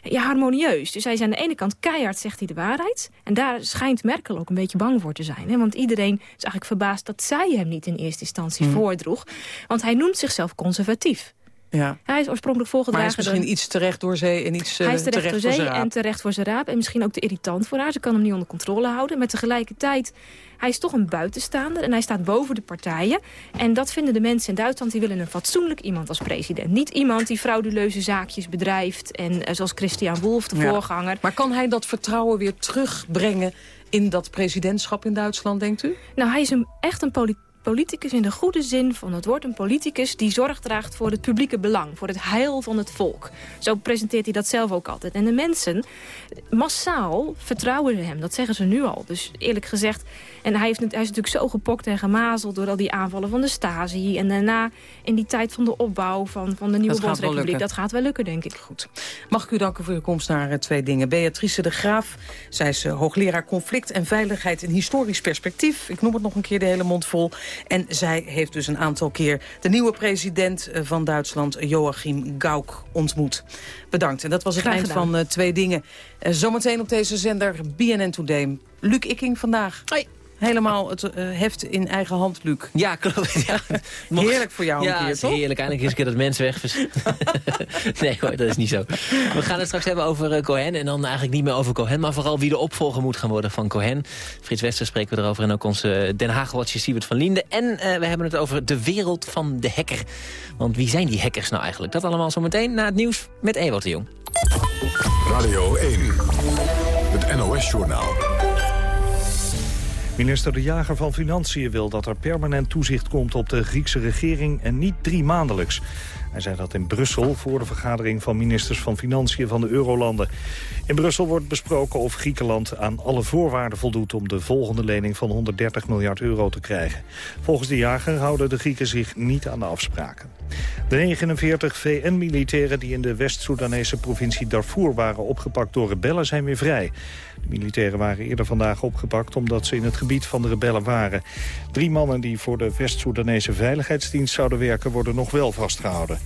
ja, harmonieus. Dus hij is aan de ene kant keihard, zegt hij de waarheid. En daar schijnt Merkel ook een beetje bang voor te zijn. Hè? Want iedereen is eigenlijk verbaasd dat zij hem niet in eerste instantie hmm. voordroeg. Want hij noemt zichzelf conservatief. Ja. Hij is oorspronkelijk voorgedragen... Maar hij is misschien iets terecht door zee en iets uh, Hij is terecht, terecht door zee en terecht voor zijn raap. En misschien ook te irritant voor haar. Ze kan hem niet onder controle houden. Maar tegelijkertijd, hij is toch een buitenstaander. En hij staat boven de partijen. En dat vinden de mensen in Duitsland. Die willen een fatsoenlijk iemand als president. Niet iemand die frauduleuze zaakjes bedrijft. En uh, zoals Christian Wolff, de voorganger. Maar kan hij dat vertrouwen weer terugbrengen in dat presidentschap in Duitsland, denkt u? Nou, hij is een, echt een politiek politicus in de goede zin van het woord. Een politicus die zorg draagt voor het publieke belang. Voor het heil van het volk. Zo presenteert hij dat zelf ook altijd. En de mensen, massaal, vertrouwen hem. Dat zeggen ze nu al. Dus eerlijk gezegd... En hij, heeft, hij is natuurlijk zo gepokt en gemazeld... door al die aanvallen van de Stasi. En daarna in die tijd van de opbouw van, van de nieuwe Bondsrepubliek. Dat gaat wel lukken, denk ik. Goed. Mag ik u danken voor uw komst naar uh, twee dingen. Beatrice de Graaf, zij is uh, hoogleraar conflict en veiligheid in historisch perspectief. Ik noem het nog een keer de hele mond vol. En zij heeft dus een aantal keer de nieuwe president uh, van Duitsland, Joachim Gauck, ontmoet. Bedankt. En dat was het Graag eind gedaan. van twee dingen. zometeen op deze zender BNN Today. Luc Ikking vandaag. Hoi. Helemaal het uh, heft in eigen hand, Luc. Ja, klopt. Ja. <laughs> Heerlijk voor jou ja, een keer, toch? heerlijk. Eindelijk eens een keer dat mens weg. <laughs> nee hoor, dat is niet zo. We gaan het straks hebben over uh, Cohen. En dan eigenlijk niet meer over Cohen, maar vooral wie de opvolger moet gaan worden van Cohen. Frits Wester spreken we erover en ook onze Den Haag-watcher Siebert van Linden. En uh, we hebben het over de wereld van de hacker. Want wie zijn die hackers nou eigenlijk? Dat allemaal zometeen na het nieuws met Ewout de Jong. Radio 1, het NOS-journaal. Minister De Jager van Financiën wil dat er permanent toezicht komt op de Griekse regering en niet drie maandelijks. Hij zei dat in Brussel voor de vergadering van ministers van Financiën van de Eurolanden. In Brussel wordt besproken of Griekenland aan alle voorwaarden voldoet om de volgende lening van 130 miljard euro te krijgen. Volgens De Jager houden de Grieken zich niet aan de afspraken. De 49 VN-militairen die in de West-Soedanese provincie Darfur waren opgepakt door rebellen zijn weer vrij. De militairen waren eerder vandaag opgepakt omdat ze in het gebied van de rebellen waren. Drie mannen die voor de West-Soedanese Veiligheidsdienst zouden werken worden nog wel vastgehouden.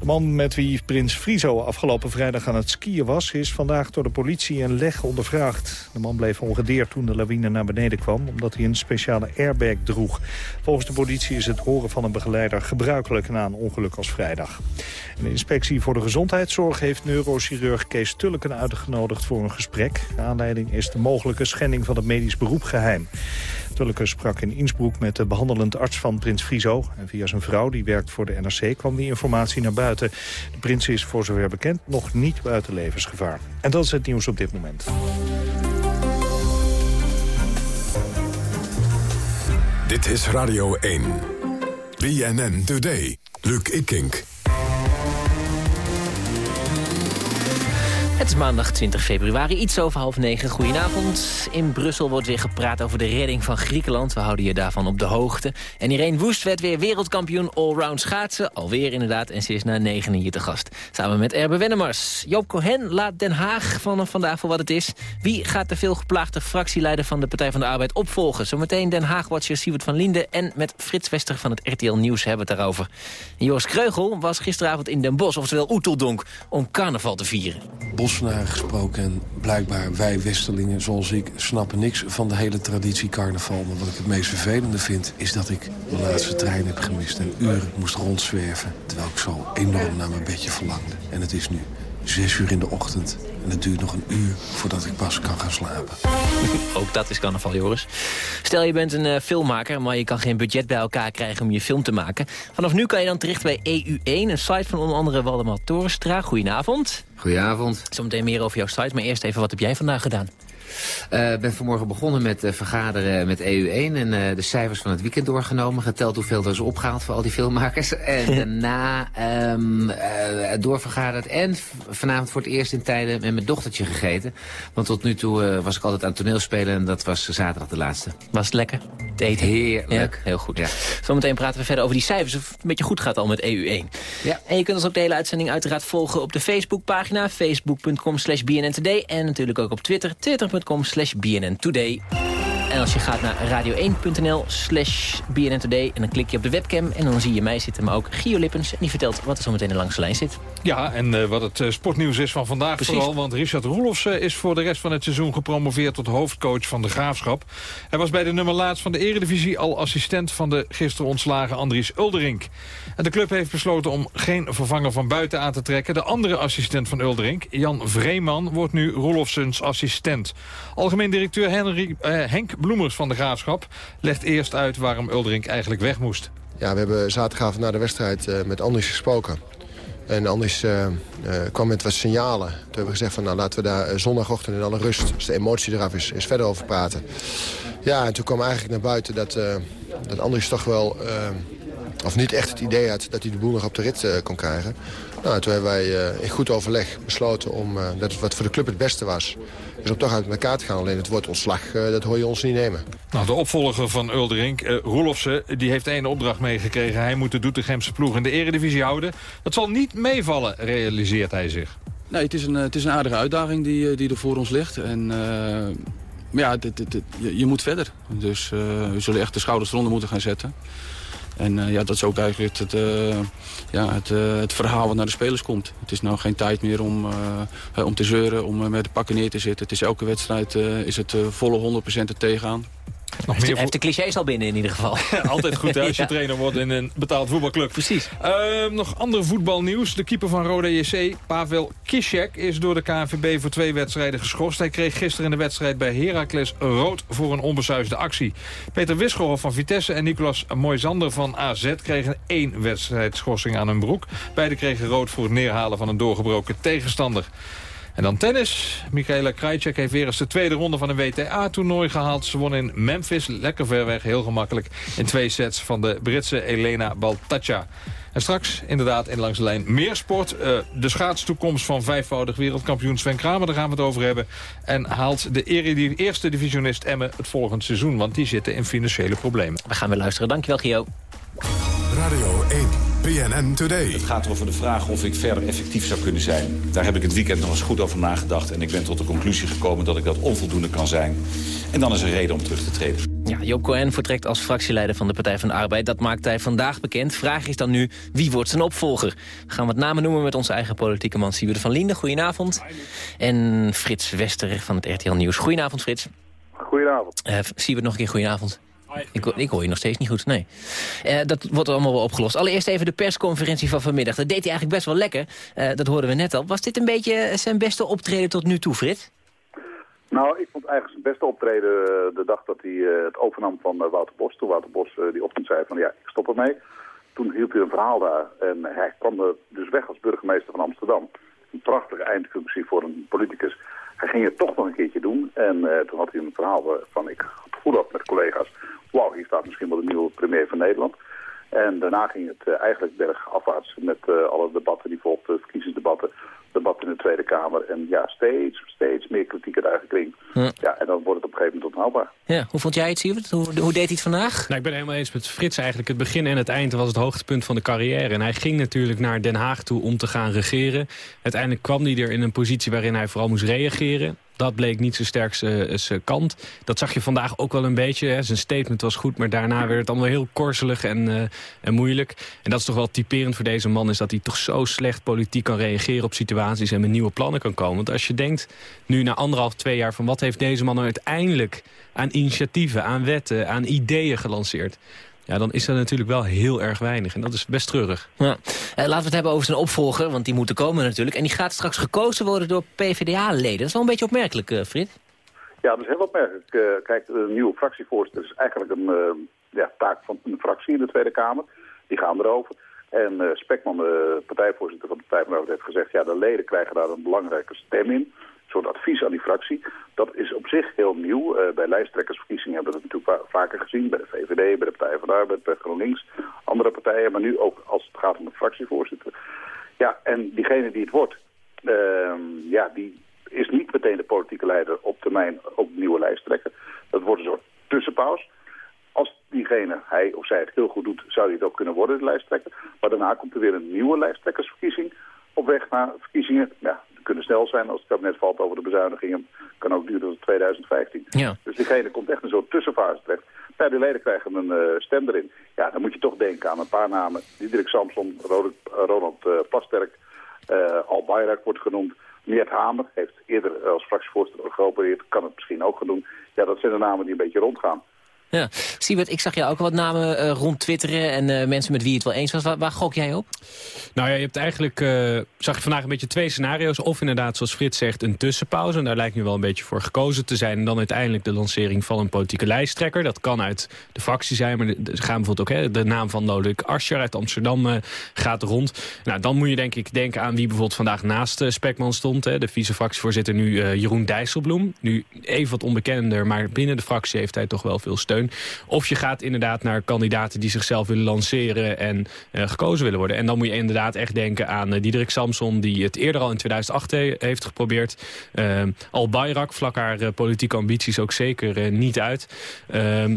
De man met wie prins Friso afgelopen vrijdag aan het skiën was... is vandaag door de politie in Leg ondervraagd. De man bleef ongedeerd toen de lawine naar beneden kwam... omdat hij een speciale airbag droeg. Volgens de politie is het horen van een begeleider gebruikelijk... na een ongeluk als vrijdag. En de inspectie voor de gezondheidszorg heeft neurochirurg Kees Tulleken uitgenodigd voor een gesprek. De aanleiding is de mogelijke schending van het medisch beroep geheim. Tulleke sprak in Innsbruck met de behandelend arts van prins Friso. En via zijn vrouw, die werkt voor de NRC, kwam die informatie naar buiten. De prins is voor zover bekend nog niet buiten levensgevaar. En dat is het nieuws op dit moment. Dit is Radio 1. BNN Today. Luc Ikink. Het is maandag 20 februari, iets over half negen. Goedenavond. In Brussel wordt weer gepraat over de redding van Griekenland. We houden je daarvan op de hoogte. En Irene Woest werd weer wereldkampioen allround schaatsen. Alweer inderdaad, en ze is na negen hier te gast. Samen met Erbe Wennemars. Joop Cohen laat Den Haag vanaf vandaag voor wat het is. Wie gaat de veelgeplaagde fractieleider van de Partij van de Arbeid opvolgen? Zometeen Den Haag-watcher Siewert van Linden... en met Frits Wester van het RTL Nieuws hebben we het daarover. En Joris Kreugel was gisteravond in Den Bosch, oftewel Oeteldonk... om carnaval te vieren. Gesproken en blijkbaar wij Westerlingen, zoals ik, snappen niks van de hele traditie carnaval. Maar wat ik het meest vervelende vind, is dat ik de laatste trein heb gemist en uren moest rondzwerven. Terwijl ik zo enorm naar mijn bedje verlangde. En het is nu zes uur in de ochtend en het duurt nog een uur voordat ik pas kan gaan slapen. <laughs> Ook dat is carnaval, Joris. Stel je bent een uh, filmmaker, maar je kan geen budget bij elkaar krijgen om je film te maken. Vanaf nu kan je dan terecht bij EU1, een site van onder andere Waldemar Torenstra. Goedenavond. Goedenavond. Zometeen meer over jouw site, maar eerst even wat heb jij vandaag gedaan? Ik ben vanmorgen begonnen met vergaderen met EU1 en de cijfers van het weekend doorgenomen. Geteld hoeveel er is opgehaald voor al die filmmakers. <laughs> En daarna um, doorvergaderd en vanavond voor het eerst in tijden met mijn dochtertje gegeten. Want tot nu toe was ik altijd aan toneelspelen en dat was zaterdag de laatste. Was het lekker? Het eten? Heerlijk. heel goed. Ja. Zometeen praten we verder over die cijfers. Of het een beetje goed gaat al met EU1. Ja. En je kunt ons ook de hele uitzending uiteraard volgen op de Facebookpagina. Facebook.com slash BNN Today. En natuurlijk ook op Twitter. Twitter.com slash BNN Today. En als je gaat naar radio1.nl slash Today... en dan klik je op de webcam en dan zie je mij zitten... maar ook Gio Lippens en die vertelt wat er zo meteen langs de lijn zit. Ja, en uh, wat het uh, sportnieuws is van vandaag Precies. vooral... want Richard Roelofs uh, is voor de rest van het seizoen gepromoveerd... tot hoofdcoach van de Graafschap. Hij was bij de nummer laatst van de eredivisie... al assistent van de gisteren ontslagen Andries Ulderink. En de club heeft besloten om geen vervanger van buiten aan te trekken. De andere assistent van Ulderink, Jan Vreeman... wordt nu Roelofsens assistent. Algemeen directeur Henry, Henk Bloemers van de Graafschap legt eerst uit waarom Uldering eigenlijk weg moest. Ja, we hebben zaterdagavond na de wedstrijd uh, met Andries gesproken. En Andries uh, uh, kwam met wat signalen. Toen hebben we gezegd van nou laten we daar zondagochtend in alle rust, als de emotie eraf is, eens verder over praten. Ja, en toen kwam eigenlijk naar buiten dat, dat Andries toch wel, of niet echt het idee had dat hij de boel nog op de rit kon krijgen. Nou, toen hebben wij in goed overleg besloten om, dat het wat voor de club het beste was is om toch uit elkaar te gaan. Alleen het woord ontslag, uh, dat hoor je ons niet nemen. Nou, de opvolger van Ulderink, uh, Roelofsen, die heeft één opdracht meegekregen. Hij moet de Doetinchemse ploeg in de eredivisie houden. Dat zal niet meevallen, realiseert hij zich. Nee, het is een, het is een aardige uitdaging die, die er voor ons ligt. En, uh, ja, dit, dit, dit, je, je, moet verder. Dus we zullen echt de schouders eronder moeten gaan zetten. En uh, ja, dat is ook eigenlijk het, uh, ja, het, uh, het, verhaal wat naar de spelers komt. Het is nou geen tijd meer om, om te zeuren, om met de pakken neer te zitten. Het is elke wedstrijd is het volle 100% er tegenaan. Nog heeft, meer heeft de clichés al binnen in ieder geval. <laughs> Altijd goed hè, als je <laughs> trainer wordt in een betaald voetbalclub. Precies. Uh, nog ander voetbalnieuws. De keeper van Roda JC, Pavel Kishek, is door de KNVB voor twee wedstrijden geschorst. Hij kreeg gisteren in de wedstrijd bij Heracles rood voor een onbesuisde actie. Peter Wisgerhoff van Vitesse en Nicolas Moisander van AZ kregen één wedstrijdschorsing aan hun broek. Beiden kregen rood voor het neerhalen van een doorgebroken tegenstander. En dan tennis. Michaela Krajcek heeft weer eens de tweede ronde van een WTA-toernooi gehaald. Ze won in Memphis, lekker ver weg, heel gemakkelijk... in twee sets van de Britse Elena Baltaccia. En straks inderdaad in langs de lijn meer sport. Uh, de schaatstoekomst van vijfvoudig wereldkampioen Sven Kramer, daar gaan we het over hebben. En haalt de eerste divisionist Emme het volgende seizoen, want die zitten in financiële problemen. We gaan weer luisteren. Dankjewel, Gio. Radio 1. PNN Today. Het gaat over de vraag of ik verder effectief zou kunnen zijn. Daar heb ik het weekend nog eens goed over nagedacht... en ik ben tot de conclusie gekomen dat ik dat onvoldoende kan zijn. En dan is er reden om terug te treden. Ja, Job Cohen vertrekt als fractieleider van de Partij van de Arbeid. Dat maakt hij vandaag bekend. Vraag is dan nu, wie wordt zijn opvolger? We gaan wat namen noemen met onze eigen politieke man Siewert van Linden. Goedenavond. En Frits Wester van het RTL Nieuws. Goedenavond, Frits. Goedenavond. Uh, Siewert, nog een keer goedenavond. Ik, ik, hoor je nog steeds niet goed, nee. Uh, dat wordt allemaal wel opgelost. Allereerst even de persconferentie van vanmiddag. Dat deed hij eigenlijk best wel lekker. Uh, dat hoorden we net al. Was dit een beetje zijn beste optreden tot nu toe, Frit? Nou, ik vond eigenlijk zijn beste optreden de dag dat hij het overnam van Wouter Bos. Toen Wouter Bos die ochtend zei van ja, ik stop ermee. Toen hield hij een verhaal daar. En hij kwam dus weg als burgemeester van Amsterdam. Een prachtige eindfunctie voor een politicus. Hij ging het toch nog een keertje doen. En toen had hij een verhaal van ik goed af met collega's wauw, hier staat misschien wel de nieuwe premier van Nederland. En daarna ging het uh, eigenlijk bergafwaarts met uh, alle debatten die volgden, verkiezingsdebatten, debatten in de Tweede Kamer. En ja, steeds, steeds meer kritiek uit eigen kring. Ja. ja. en dan wordt het op een gegeven moment onhaalbaar. Ja, hoe vond jij het, Sievert? Hoe, hoe deed hij het vandaag? Nou, ik ben helemaal eens met Frits eigenlijk. Het begin en het eind was het hoogtepunt van de carrière. En hij ging natuurlijk naar Den Haag toe om te gaan regeren. Uiteindelijk kwam hij er in een positie waarin hij vooral moest reageren. Dat bleek niet zijn sterkste kant. Dat zag je vandaag ook wel een beetje. Hè. Zijn statement was goed, maar daarna werd het allemaal heel korselig en, uh, en moeilijk. En dat is toch wel typerend voor deze man... is dat hij toch zo slecht politiek kan reageren op situaties... en met nieuwe plannen kan komen. Want als je denkt, nu na anderhalf, twee jaar... van wat heeft deze man nou uiteindelijk aan initiatieven, aan wetten, aan ideeën gelanceerd... Ja, dan is dat natuurlijk wel heel erg weinig. En dat is best treurig. Ja. Eh, laten we het hebben over zijn opvolger, want die moet er komen natuurlijk. En die gaat straks gekozen worden door PvdA-leden. Dat is wel een beetje opmerkelijk, uh, Frit. Ja, dat is heel opmerkelijk. Uh, kijk, de nieuwe fractievoorzitter is eigenlijk een uh, ja, taak van een fractie in de Tweede Kamer. Die gaan erover. En uh, Spekman, de partijvoorzitter van de Partij van de heeft gezegd... ja, de leden krijgen daar een belangrijke stem in. Soort advies aan die fractie. Dat is op zich heel nieuw. Uh, bij lijsttrekkersverkiezingen hebben we dat natuurlijk va vaker gezien. Bij de VVD, bij de Partij van de Arbeid, bij GroenLinks, andere partijen. Maar nu ook als het gaat om de fractievoorzitter. Ja, en diegene die het wordt, ehm, ja, die is niet meteen de politieke leider op termijn de nieuwe lijsttrekker. Dat wordt een soort tussenpaus. Als diegene, hij of zij het heel goed doet, zou hij het ook kunnen worden, de lijsttrekker. Maar daarna komt er weer een nieuwe lijsttrekkersverkiezing op weg naar verkiezingen. Ja, kunnen snel zijn als het kabinet valt over de bezuinigingen. Kan ook duren tot 2015. Ja. Dus diegene komt echt in zo'n tussenfase terecht. Leden krijgen een uh, stem erin. Ja, dan moet je toch denken aan een paar namen. Diederik Samson, Ronald, Ronald uh, Plasterk, uh, Al Bayrak wordt genoemd. Miert Hamer heeft eerder als fractievoorzitter geopereerd. Kan het misschien ook gaan doen. Ja, dat zijn de namen die een beetje rondgaan. Ja. Siebert, ik zag jou ook wat namen uh, rond twitteren en uh, mensen met wie het wel eens was. Waar, gok jij op? Nou ja, je hebt eigenlijk, uh, zag je vandaag een beetje twee scenario's. Of inderdaad, zoals Frits zegt, een tussenpauze. En daar lijkt nu wel een beetje voor gekozen te zijn. En dan uiteindelijk de lancering van een politieke lijsttrekker. Dat kan uit de fractie zijn, maar er gaan bijvoorbeeld ook hè, de naam van Lodewijk Asscher uit Amsterdam gaat rond. Nou, dan moet je denk ik denken aan wie bijvoorbeeld vandaag naast Spekman stond. Hè, de vice-fractievoorzitter nu Jeroen Dijsselbloem. Nu even wat onbekender, maar binnen de fractie heeft hij toch wel veel steun. Of je gaat inderdaad naar kandidaten die zichzelf willen lanceren en uh, gekozen willen worden. En dan moet je inderdaad echt denken aan uh, Diederik Samson... die het eerder al in 2008 he heeft geprobeerd. Uh, Al Bayrak vlak haar politieke ambities ook zeker niet uit. Ehm,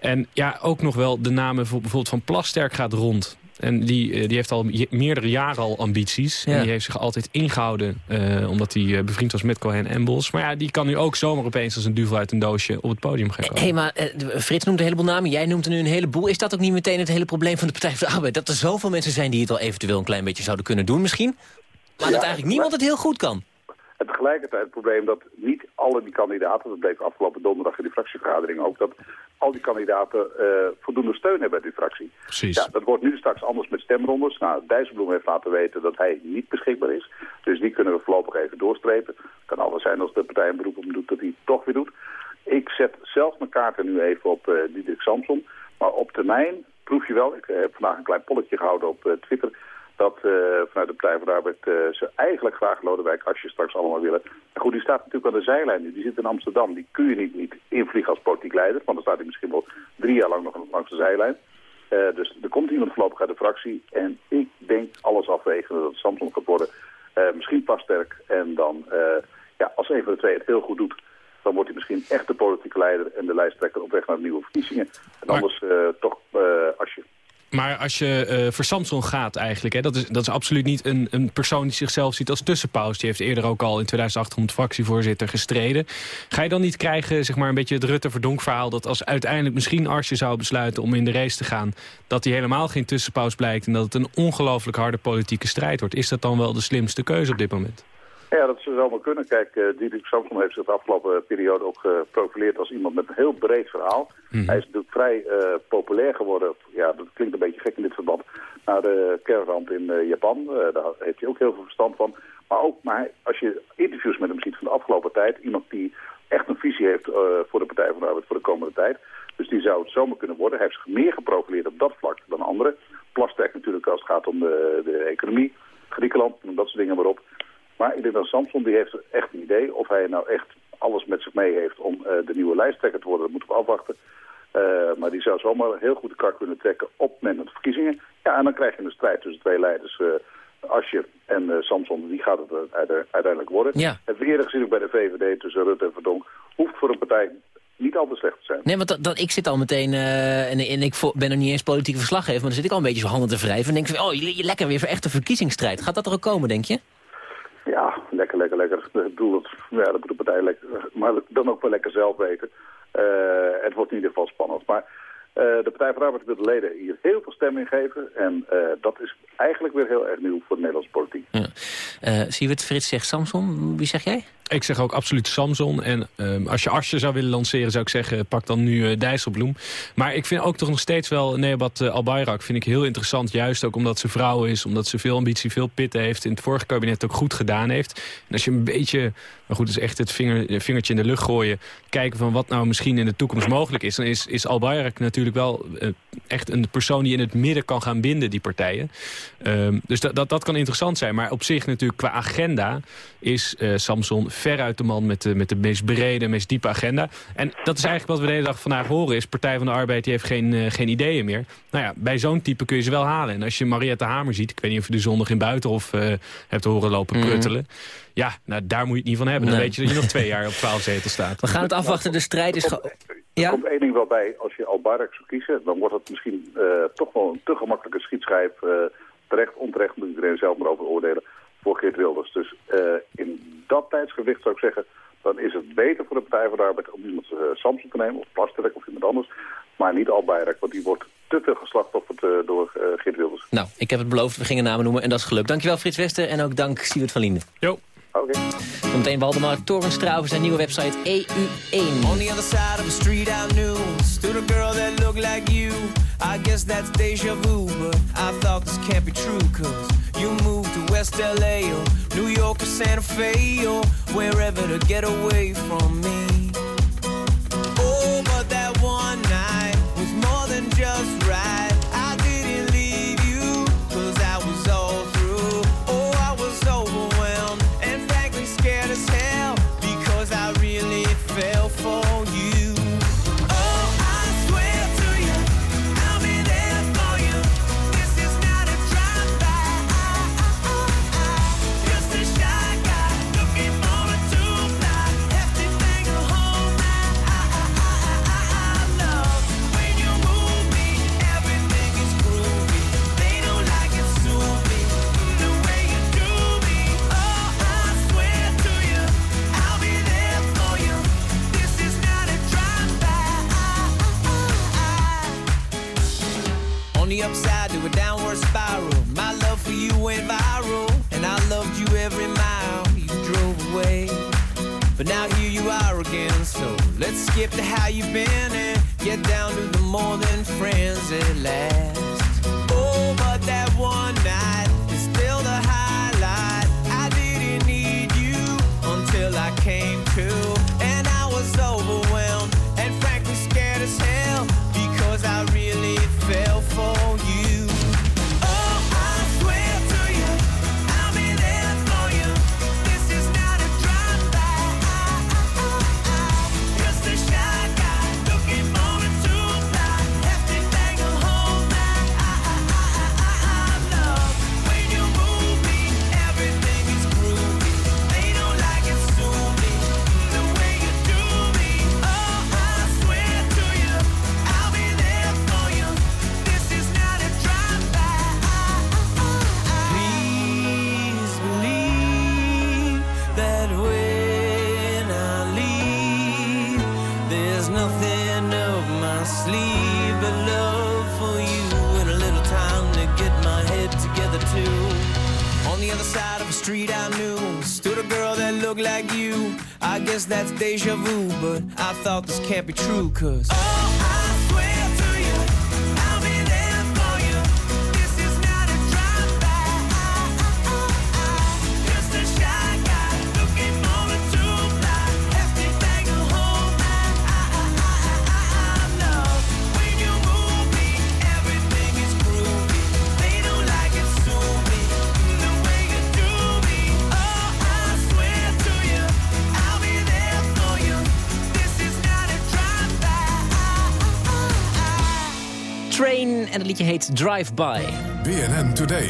en ja, ook nog wel de namen bijvoorbeeld van Plasterk gaat rond. En die, die heeft al meerdere jaren al ambities. Ja. En die heeft zich altijd ingehouden, uh, omdat hij uh, bevriend was met Cohen en Bos. Maar ja, die kan nu ook zomaar opeens als een duvel uit een doosje op het podium gaan komen. Hé, hey, maar uh, Frits noemt een heleboel namen, jij noemt er nu een heleboel. Is dat ook niet meteen het hele probleem van de Partij van de Arbeid? Dat er zoveel mensen zijn die het al eventueel een klein beetje zouden kunnen doen misschien? Maar ja, dat eigenlijk niemand het heel goed kan. En tegelijkertijd het probleem dat niet alle die kandidaten, dat bleek afgelopen donderdag in die fractievergadering ook, dat al die kandidaten uh, voldoende steun hebben bij die fractie. Precies. Ja, dat wordt nu straks anders met stemrondes. Nou, Dijsselbloem heeft laten weten dat hij niet beschikbaar is. Dus die kunnen we voorlopig even doorstrepen. Het kan alles zijn als de partij een beroep op doet dat hij het toch weer doet. Ik zet zelf mijn kaarten nu even op uh, Diederik Samson. Maar op termijn proef je wel, ik heb vandaag een klein polletje gehouden op Twitter dat uh, vanuit de Partij van de Arbeid uh, ze eigenlijk graag Lodewijk Asscher straks allemaal willen. Maar goed, die staat natuurlijk aan de zijlijn nu. Die zit in Amsterdam. Die kun je niet, niet invliegen als politiek leider. Want dan staat hij misschien wel drie jaar lang nog langs de zijlijn. Uh, dus er komt iemand voorlopig uit de fractie. En ik denk alles afwegen dat het Samson gaat worden. misschien pas sterk. En dan, ja, als een van de twee het heel goed doet... dan wordt hij misschien echt de politieke leider en de lijsttrekker op weg naar de nieuwe verkiezingen. En maar... anders toch Asscher. Maar als je uh, voor Samson gaat eigenlijk, hè, dat, is, dat is absoluut niet een, een persoon die zichzelf ziet als tussenpaus. Die heeft eerder ook al in 2008 rond fractievoorzitter gestreden. Ga je dan niet krijgen, zeg maar, een beetje het Rutte-Verdonk verhaal... dat als uiteindelijk misschien Arsje zou besluiten om in de race te gaan... dat hij helemaal geen tussenpaus blijkt en dat het een ongelooflijk harde politieke strijd wordt. Is dat dan wel de slimste keuze op dit moment? Ja, dat zou wel kunnen. Kijk, uh, Diederik Samson heeft zich de afgelopen periode ook geprofileerd als iemand met een heel breed verhaal. Mhm. Hij is natuurlijk vrij uh, populair geworden, ja, dat klinkt een beetje gek in dit verband, naar de kernramp in uh, Japan. daar heeft hij ook heel veel verstand van. Maar ook, maar als je interviews met hem ziet van de afgelopen tijd, iemand die echt een visie heeft voor de Partij van de Arbeid voor de komende tijd. Dus die zou het zomaar kunnen worden. Hij heeft zich meer geprofileerd op dat vlak dan anderen. Plasterk natuurlijk als het gaat om de, de economie, Griekenland en dat soort dingen maar op. Maar ik denk dat Samson die heeft echt een idee. Of hij nou echt alles met zich mee heeft om uh, de nieuwe lijsttrekker te worden, dat moeten we afwachten. Uh, maar die zou zomaar heel goed de kar kunnen trekken op met de verkiezingen. Ja, en dan krijg je een strijd tussen twee leiders. Uh, Asje en Samson, wie gaat het uiteindelijk worden? Ja. Het we eerder gezien ook bij de VVD tussen Rutte en Verdonk. Hoeft voor een partij niet al te slecht te zijn. Nee, want dat, dat, ik zit al meteen, uh, en, en ik ben er niet eens politieke verslaggever... maar dan zit ik al een beetje zo handen te wrijven en denk ik... oh, je, je, lekker weer voor echte verkiezingsstrijd. Gaat dat er ook komen, denk je? Ja, lekker, lekker, lekker. <laughs> Ik dat, ja, dat moet de partij lekker, maar dan ook wel lekker zelf weten. Uh, het wordt in ieder geval spannend. Maar uh, de Partij van de Arbeid wil de leden hier heel veel stem in geven. En uh, dat is eigenlijk weer heel erg nieuw voor de Nederlandse politiek. Zie je het, Frits zegt Samson. Wie zeg jij? Ik zeg ook absoluut Samson. En um, als je Asje zou willen lanceren, zou ik zeggen, pak dan nu uh, Dijsselbloem. Maar ik vind ook toch nog steeds wel Neobat uh, Albayrak vind ik heel interessant. Juist ook omdat ze vrouw is, omdat ze veel ambitie, veel pit heeft. In het vorige kabinet ook goed gedaan heeft. En als je een beetje, maar goed, dus echt het vinger, vingertje in de lucht gooien. Kijken van wat nou misschien in de toekomst mogelijk is. Dan is, is Albayrak natuurlijk wel echt een persoon die in het midden kan gaan binden, die partijen. Um, dus dat, dat, dat kan interessant zijn. Maar op zich natuurlijk qua agenda is Samson veruit de man met de, met de meest brede, meest diepe agenda. En dat is eigenlijk wat we de hele dag vandaag horen. Is Partij van de Arbeid die heeft geen, geen ideeën meer. Nou ja, bij zo'n type kun je ze wel halen. En als je Mariette Hamer ziet, ik weet niet of je de zondag in Buitenhof hebt horen lopen mhm. pruttelen. Ja, nou, daar moet je het niet van hebben. Dan weet je dat je nog twee jaar op <laughs> 12 zetels staat. We gaan het afwachten. De strijd is... Er komt één ding wel bij. Als je Al-Barak zou kiezen, dan wordt het misschien uh, toch wel een te gemakkelijke schietschijf. Uh, terecht, onterecht moet iedereen zelf maar over oordelen voor Geert Wilders. Dus uh, in dat tijdsgewicht zou ik zeggen, dan is het beter voor de Partij van de Arbeid om iemand uh, Samson te nemen, of Plasterk of iemand anders. Maar niet Al-Barak, want die wordt te veel geslachtofferd door Geert Wilders. Nou, ik heb het beloofd, we gingen namen noemen en dat is gelukt. Dankjewel Frits Wester en ook dank Siewert van Linden. Jo. Okay. Zometeen Waldemar Torenstra over zijn nieuwe website EU1. On the other side of the street I knew Stood a girl that looked like you I guess that's deja vu But I thought this can't be true Cause you moved to West LA Or New York or Santa Fe Or wherever to get away from me Drive By. BNN Today.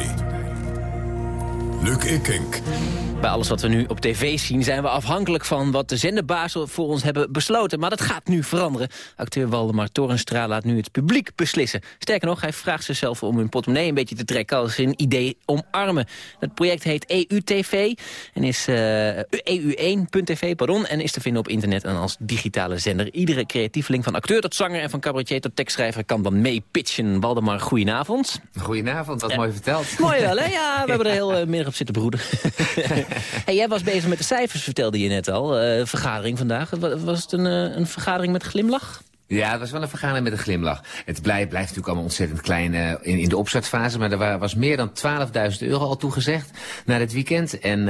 Luc Ikink. Bij alles wat we nu op tv zien zijn we afhankelijk van wat de zenderbazen voor ons hebben besloten. Maar dat gaat nu veranderen. Acteur Waldemar Torenstra laat nu het publiek beslissen. Sterker nog, hij vraagt zichzelf om hun portemonnee een beetje te trekken als een idee omarmen. Het project heet EU-TV en is uh, eh, EU1.tv pardon, en is te vinden op internet en als digitale zender. Iedere creatieveling van acteur tot zanger en van cabaretier tot tekstschrijver kan dan mee pitchen. Waldemar, goedenavond. Goedenavond, wat mooi verteld. Mooi wel, hè? Ja, we <laughs> hebben er heel uh, middag op zitten broeden. <laughs> hey, jij was bezig met de cijfers, vertelde je net al. Uh, vergadering vandaag. Was het een, uh, een vergadering met glimlach? Ja, het was wel een vergadering met een glimlach. Het blijft, blijft natuurlijk allemaal ontzettend klein uh, in, in de opstartfase. Maar er was meer dan 12.000 euro al toegezegd na dit weekend. En uh,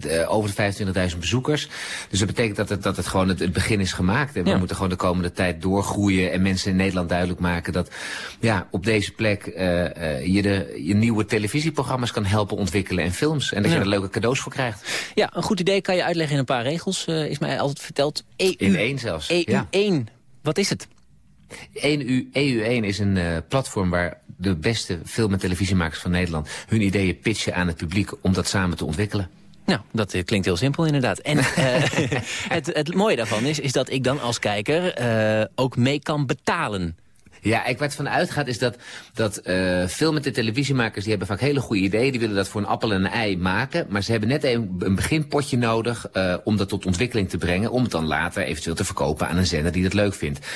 de, over de 25.000 bezoekers. Dus dat betekent dat het, dat het gewoon het, het begin is gemaakt. En we moeten gewoon de komende tijd doorgroeien. En mensen in Nederland duidelijk maken dat ja, op deze plek uh, je, de, je nieuwe televisieprogramma's kan helpen ontwikkelen en films. En dat je er leuke cadeaus voor krijgt. Ja, een goed idee kan je uitleggen in een paar regels. is mij altijd verteld. EU, in één zelfs. EU1. Ja. Wat is het? EU1 e is een uh, platform waar de beste film- en televisiemakers van Nederland... hun ideeën pitchen aan het publiek om dat samen te ontwikkelen. Nou, dat uh, klinkt heel simpel inderdaad. En uh, <laughs> het, het mooie daarvan is, is dat ik dan als kijker ook mee kan betalen ja, ik wat van uitgaat is dat, dat uh, film- en televisiemakers... die hebben vaak hele goede ideeën. Die willen dat voor een appel en een ei maken. Maar ze hebben net een, een beginpotje nodig uh, om dat tot ontwikkeling te brengen. Om het dan later eventueel te verkopen aan een zender die dat leuk vindt.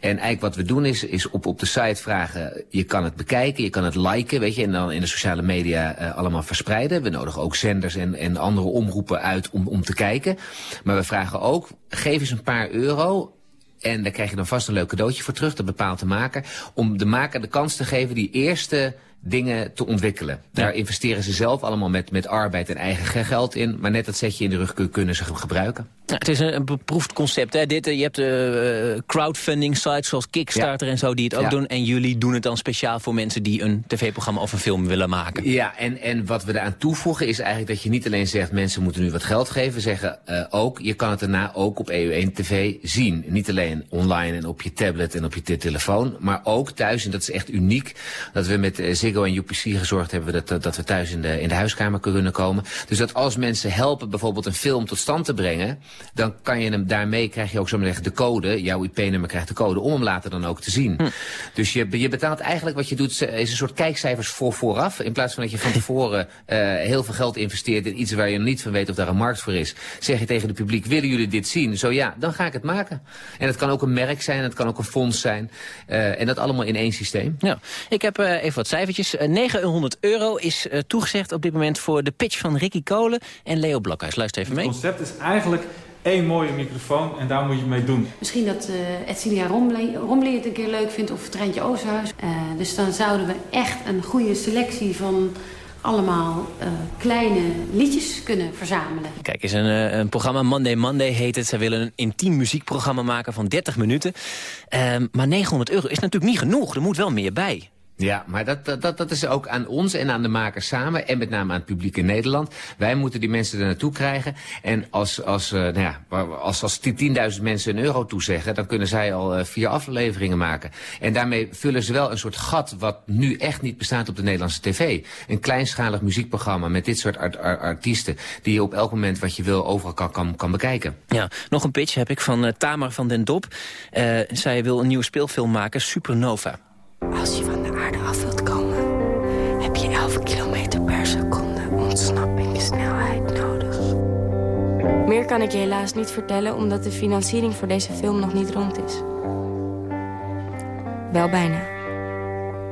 En eigenlijk wat we doen is, is op, op de site vragen... je kan het bekijken, je kan het liken, weet je... en dan in de sociale media uh, allemaal verspreiden. We nodigen ook zenders en, en andere omroepen uit om, om te kijken. Maar we vragen ook, geef eens een paar euro en daar krijg je dan vast een leuk cadeautje voor terug, dat bepaalt de maker. Om de maker de kans te geven die eerste dingen te ontwikkelen. Daar investeren ze zelf allemaal met, met arbeid en eigen geld in. Maar net dat zetje in de rug kunnen ze gebruiken. Ja, het is een, beproefd concept. Hè? Dit, eh, je hebt uh, crowdfunding sites zoals Kickstarter en zo die het ook doen. En jullie doen het dan speciaal voor mensen die een tv-programma of een film willen maken. Ja, en, en wat we eraan toevoegen is eigenlijk dat je niet alleen zegt... mensen moeten nu wat geld geven. Zeggen uh, ook, je kan het daarna ook op EU1 TV zien. Niet alleen online en op je tablet en op je telefoon. Maar ook thuis, en dat is echt uniek... dat we met Ziggo en UPC gezorgd hebben... dat, dat we thuis in de, in de huiskamer kunnen komen. Dus dat als mensen helpen bijvoorbeeld een film tot stand te brengen dan kan je hem daarmee, krijg je ook zo de code. Jouw IP-nummer krijgt de code om hem later dan ook te zien. Hm. Dus je, je betaalt eigenlijk, wat je doet, is een soort kijkcijfers voor vooraf. In plaats van dat je van tevoren uh, <laughs> heel veel geld investeert in iets waar je niet van weet of daar een markt voor is. Zeg je tegen het publiek, willen jullie dit zien? Zo ja, dan ga ik het maken. En het kan ook een merk zijn, het kan ook een fonds zijn. Uh, en dat allemaal in één systeem. Ja, ik heb uh, even wat cijfertjes. 900 euro is toegezegd op dit moment voor de pitch van Ricky Kolen en Leo Blokhuis. Luister even mee. Het concept is eigenlijk één mooie microfoon en daar moet je mee doen. Misschien dat uh, Edcilia Romley, het een keer leuk vindt of Treintje Oosterhuis. Uh, dus dan zouden we echt een goede selectie van allemaal uh, kleine liedjes kunnen verzamelen. Kijk, is een, een programma, Monday Monday heet het. Zij willen een intiem muziekprogramma maken van 30 minuten. Ehm, maar 900 euro is natuurlijk niet genoeg. Er moet wel meer bij. Ja, maar dat, dat, dat is ook aan ons en aan de makers samen. En met name aan het publiek in Nederland. Wij moeten die mensen er naartoe krijgen. En als, als, uh, nou ja, als, als 10.000 mensen een euro toezeggen... dan kunnen zij al uh, vier afleveringen maken. En daarmee vullen ze wel een soort gat... wat nu echt niet bestaat op de Nederlandse tv. Een kleinschalig muziekprogramma met dit soort art, art, artiesten... die je op elk moment wat je wil overal kan, kan, kan bekijken. Ja, nog een pitch heb ik van uh, Tamar van den Dop. zij wil een nieuwe speelfilm maken, Supernova. Als je van de aarde af wilt komen, heb je 11 kilometer per seconde ontsnappingssnelheid nodig. Meer kan ik je helaas niet vertellen, omdat de financiering voor deze film nog niet rond is. Wel bijna.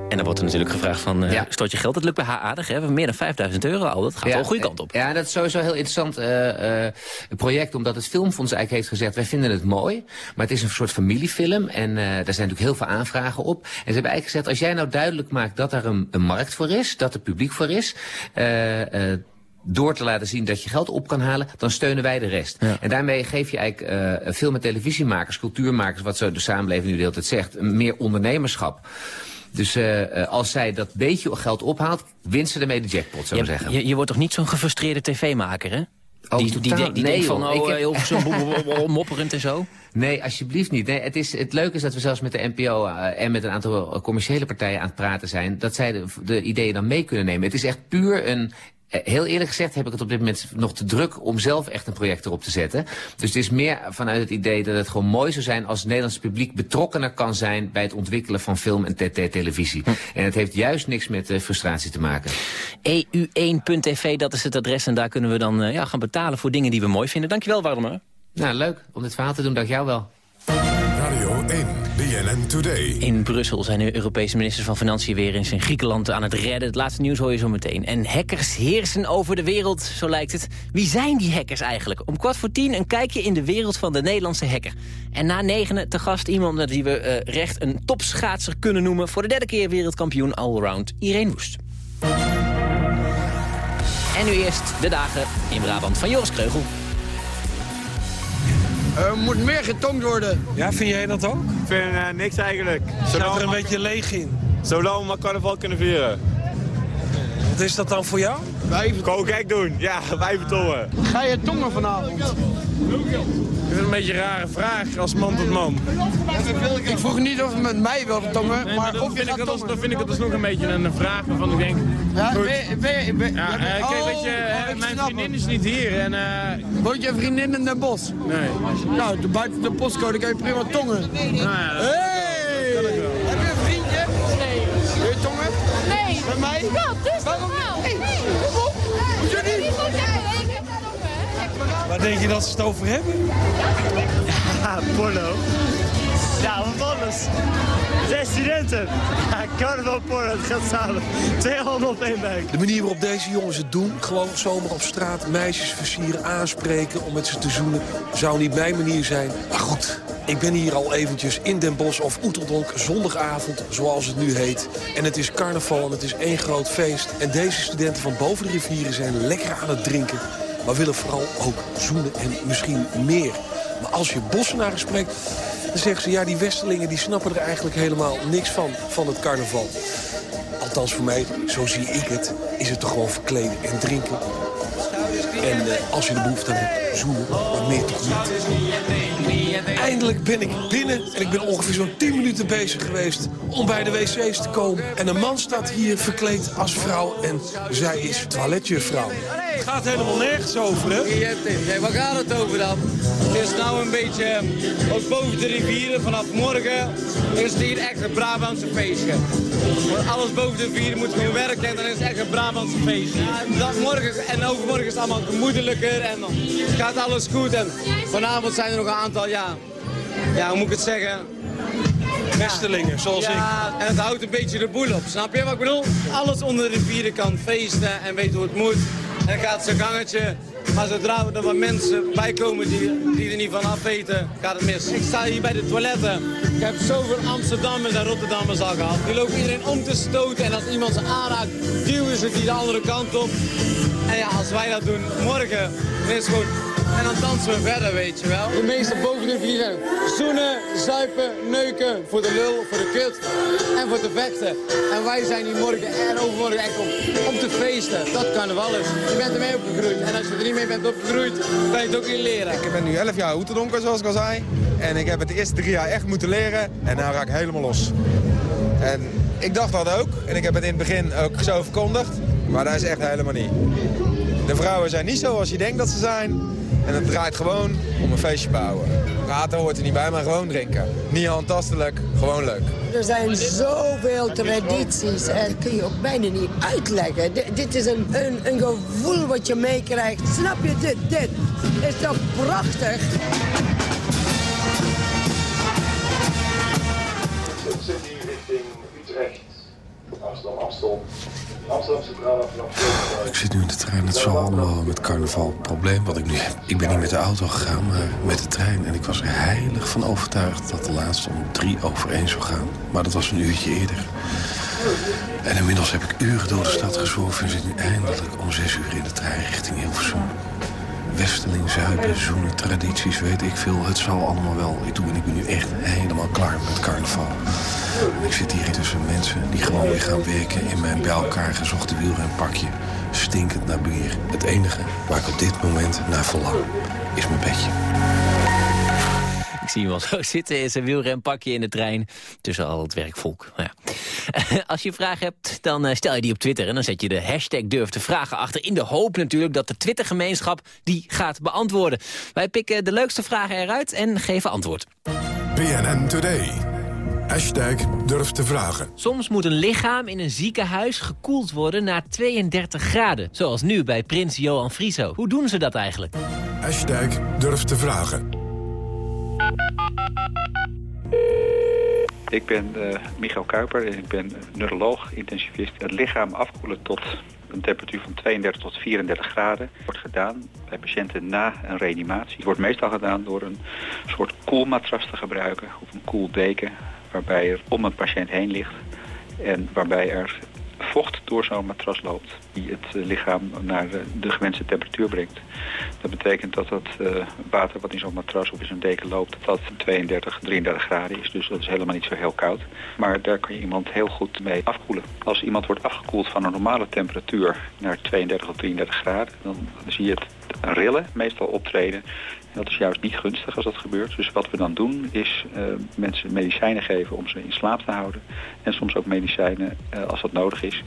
En dan wordt er natuurlijk gevraagd van, uh, stort je geld? Dat lukt bij haar aardig, hè? We hebben meer dan 5000 euro al. Dat gaat wel een goede kant op. Ja, dat is sowieso een heel interessant uh, uh, project. Omdat het Filmfonds eigenlijk heeft gezegd... wij vinden het mooi, maar het is een soort familiefilm. En daar zijn natuurlijk heel veel aanvragen op. En ze hebben eigenlijk gezegd... als jij nou duidelijk maakt dat er een, een markt voor is... dat er publiek voor is door te laten zien dat je geld op kan halen, dan steunen wij de rest. En daarmee geef je eigenlijk uh, film- en televisiemakers, cultuurmakers, wat zo de samenleving nu de hele tijd zegt, meer ondernemerschap. Dus uh, als zij dat beetje geld ophaalt, wint ze ermee de jackpot, zou ik zeggen. Je, je wordt toch niet zo'n gefrustreerde tv-maker, hè? Oh, die, die, die, die nee, denkt van, oh, ik heel zo mopperend en zo? <laughs> Nee, alsjeblieft niet. Nee, het, is, het leuke is dat we zelfs met de NPO uh, en met een aantal commerciële partijen aan het praten zijn... dat zij de, de ideeën dan mee kunnen nemen. Het is echt puur een eh, heel eerlijk gezegd heb ik het op dit moment nog te druk om zelf echt een project erop te zetten. Dus het is meer vanuit het idee dat het gewoon mooi zou zijn als het Nederlands publiek betrokkener kan zijn bij het ontwikkelen van film en televisie. Hm. En het heeft juist niks met uh, frustratie te maken. EU1.tv, dat is het adres en daar kunnen we dan uh, ja, gaan betalen voor dingen die we mooi vinden. Dankjewel, Warmer. Nou, leuk om dit verhaal te doen. Dank jou wel. Radio 1, BNN Today. In Brussel zijn de Europese ministers van Financiën weer eens in Griekenland aan het redden. Het laatste nieuws hoor je zo meteen. En hackers heersen over de wereld, zo lijkt het. Wie zijn die hackers eigenlijk? Om kwart voor tien een kijkje in de wereld van de Nederlandse hacker. En na negenen te gast iemand die we uh, recht een topschaatser kunnen noemen... voor de derde keer wereldkampioen allround, Irene Woest. En nu eerst de dagen in Brabant van Joris Kreugel. Er moet meer getongd worden. Ja, vind jij dat ook? Ik vind uh, niks eigenlijk. Zodat er een beetje leeg in. Zolang we maar carnaval kunnen vieren. Wat is dat dan voor jou? Wijven. Gewoon gek doen. Ja, wijven tongen. Ga je tongen vanavond? Dat is een beetje een rare vraag als man tot man. Ik vroeg niet of je met mij wilde tongen, nee, maar, maar of je vind ik dat, tongen. dan vind ik dat nog een beetje een vraag waarvan ik denk... Ja, goed. ben, ben, ben, ja, ben- kijk, weet je, oh, mijn vriendin is niet hier en... eh, Woont je vriendin in Den Bosch? Nee. Nou, de- buiten de postcode kan je prima tongen. Nou ja, hey! Mij? Ja, dus Waarom niet? Nee. Kom op. Hoezo niet? Waar denk je dat ze het over hebben? Ja, porno. Ja, anders. Zes studenten. Ja, carnaval porno, het gaat samen. Twee handen op één buik. De manier waarop deze jongens het doen, gewoon zomaar op straat meisjes versieren, aanspreken om met ze te zoenen, zou niet mijn manier zijn. Maar goed, ik ben hier al eventjes in Den Bosch of Oeteldonk, zondagavond, zoals het nu heet. En het is carnaval en het is één groot feest. En deze studenten van boven de rivieren zijn lekker aan het drinken, maar willen vooral ook zoenen en misschien meer. Maar als je Bossenaren spreekt, dan zeggen ze... ja, die Westerlingen die snappen er eigenlijk helemaal niks van, van het carnaval. Althans voor mij, zo zie ik het, is het toch gewoon verkleden en drinken. En eh, als je de behoefte hebt, zoenen, maar meer toch niet. Eindelijk ben ik binnen en ik ben ongeveer zo'n 10 minuten bezig geweest om bij de wc's te komen. En een man staat hier verkleed als vrouw en zij is toiletjuffrouw. Het gaat helemaal nergens over, hè? Je hebt het. Nee, waar gaat het over dan? Het is nou een beetje, ook boven de rivieren, vanaf morgen is het hier echt een Brabantse feestje. Want alles boven de rivieren moet gewoon werken en dan is het echt een Brabantse feestje. Ja, dat morgen en overmorgen is het allemaal gemoedelijker en dan gaat alles goed. En vanavond zijn er nog een aantal, ja, ja hoe moet ik het zeggen? Westerlingen, zoals ik. ja, en het houdt een beetje de boel op, snap je wat ik bedoel? Alles onder de rivieren kan feesten en weet hoe het moet. En dan gaat zijn gangetje. Maar zodra er wat mensen bij komen die, die er niet van af weten, gaat het mis. Ik sta hier bij de toiletten. Ik heb zoveel Amsterdammers en Rotterdammers al gehad. Die lopen iedereen om te stoten en als iemand ze aanraakt, duwen ze die de andere kant op. En ja, als wij dat doen morgen, dan is het goed. En dan dansen we verder, weet je wel. De meeste boven de vier zijn zoenen, zuipen, neuken, voor de lul, voor de kut en voor te vechten. En wij zijn hier morgen en overmorgen echt om, om te feesten. Dat carnaval is. Je bent ermee opgegroeid. En als je er niet mee bent opgegroeid, kan je het ook niet leren. Ik ben nu 11 jaar Oeterdonker, zoals ik al zei. En ik heb het de eerste drie jaar echt moeten leren. En nu raak ik helemaal los. En ik dacht dat ook. En ik heb het in het begin ook zo verkondigd. Maar dat is echt helemaal niet. De vrouwen zijn niet zoals je denkt dat ze zijn. En het draait gewoon om een feestje bouwen. Praten hoort er niet bij, maar gewoon drinken. Niet handtastelijk, gewoon leuk. Er zijn zoveel tradities en kun je ook bijna niet uitleggen. D- dit is een, een, een gevoel wat je meekrijgt. Snap je dit? Dit is toch prachtig? hier richting Utrecht, Amsterdam, Vanaf Ik zit nu in de trein, het zal allemaal met carnaval. Probleem wat ik nu heb, ik ben niet met de auto gegaan, maar met de trein. En ik was er heilig van overtuigd dat de laatste om drie over één zou gaan. Maar dat was een uurtje eerder. En inmiddels heb ik uren door de stad gezworven en zit nu eindelijk om zes uur in de trein richting Hilversum. Westeling, zuipen, zoenen, tradities, weet ik veel. Het zal allemaal wel. Ik, doe, en ik ben nu echt helemaal klaar met carnaval. Ik zit hier tussen mensen die gewoon weer gaan werken... in mijn bij elkaar gezochte wielrenpakje. Stinkend naar bier. Het enige waar ik op dit moment naar verlang is mijn bedje. Ik zie hem al zo <laughs> zitten in zijn wielrenpakje in de trein tussen al het werkvolk. Nou Ja. <laughs> Als je vragen hebt, dan eh, stel je die op Twitter... en dan zet je de hashtag durf te vragen achter... in de hoop natuurlijk dat de Twittergemeenschap die gaat beantwoorden. Wij pikken de leukste vragen eruit en geven antwoord. BNN Today. Hashtag durf te vragen. Soms moet een lichaam in een ziekenhuis gekoeld worden naar 32 graden. Zoals nu bij prins Johan Frieso. Hoe doen ze dat eigenlijk? Hashtag durf te vragen. Ik ben uh, Michael Kuiper en ik ben neuroloog, intensivist. Het lichaam afkoelen tot een temperatuur van 32 tot 34 graden wordt gedaan bij patiënten na een reanimatie. Het wordt meestal gedaan door een soort koelmatras te gebruiken of een koeldeken waarbij er om een patiënt heen ligt en waarbij er vocht door zo'n matras loopt die het eh, lichaam naar de gewenste temperatuur brengt. Dat betekent dat het uh, water wat in zo'n matras of in zo'n deken loopt, dat dat 32, 33 graden is. Dus dat is helemaal niet zo heel koud. Maar daar kan je iemand heel goed mee afkoelen. Als iemand wordt afgekoeld van een normale temperatuur naar 32 of 33 graden, dan zie je het rillen meestal optreden. Dat is juist niet gunstig als dat gebeurt. Dus wat we dan doen is uh, mensen medicijnen geven om ze in slaap te houden. En soms ook medicijnen uh, als dat nodig is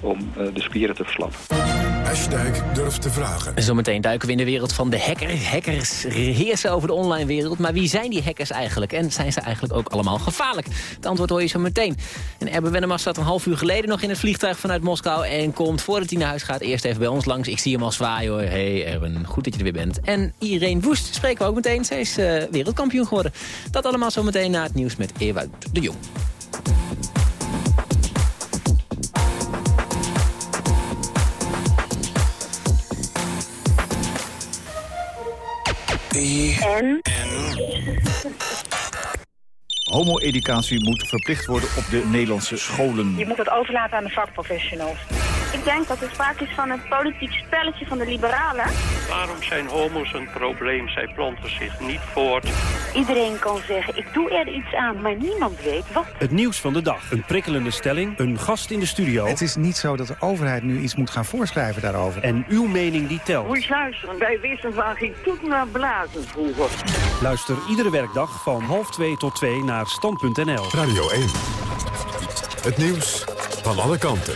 om uh, de spieren te verslappen. Hashtag durf te vragen. Zometeen duiken we in de wereld van de hacker. Hackers heersen over de online wereld. Maar wie zijn die hackers eigenlijk? En zijn ze eigenlijk ook allemaal gevaarlijk? Het antwoord hoor je zo meteen. En Erben Wennemars zat een half uur geleden nog in het vliegtuig vanuit Moskou... en komt voordat hij naar huis gaat eerst even bij ons langs. Ik zie hem al zwaaien hoor. Hey Erben, goed dat je er weer bent. En Irene Woest spreken we ook meteen. Zij is uh, wereldkampioen geworden. Dat allemaal zometeen na het nieuws met Ewout de Jong. En? Homo-educatie moet verplicht worden op de Nederlandse scholen. Je moet het overlaten aan de vakprofessionals. Ik denk dat het sprake is van een politiek spelletje van de liberalen. Waarom zijn homo's een probleem? Zij planten zich niet voort. Iedereen kan zeggen, ik doe er iets aan, maar niemand weet wat. Het nieuws van de dag. Een prikkelende stelling, een gast in de studio. Het is niet zo dat de overheid nu iets moet gaan voorschrijven daarover. En uw mening die telt. Moet je luisteren, wij wisten waar geen toet naar blazen vroeger. Luister iedere werkdag van half twee tot twee stand.nl. Radio 1. Het nieuws van alle kanten.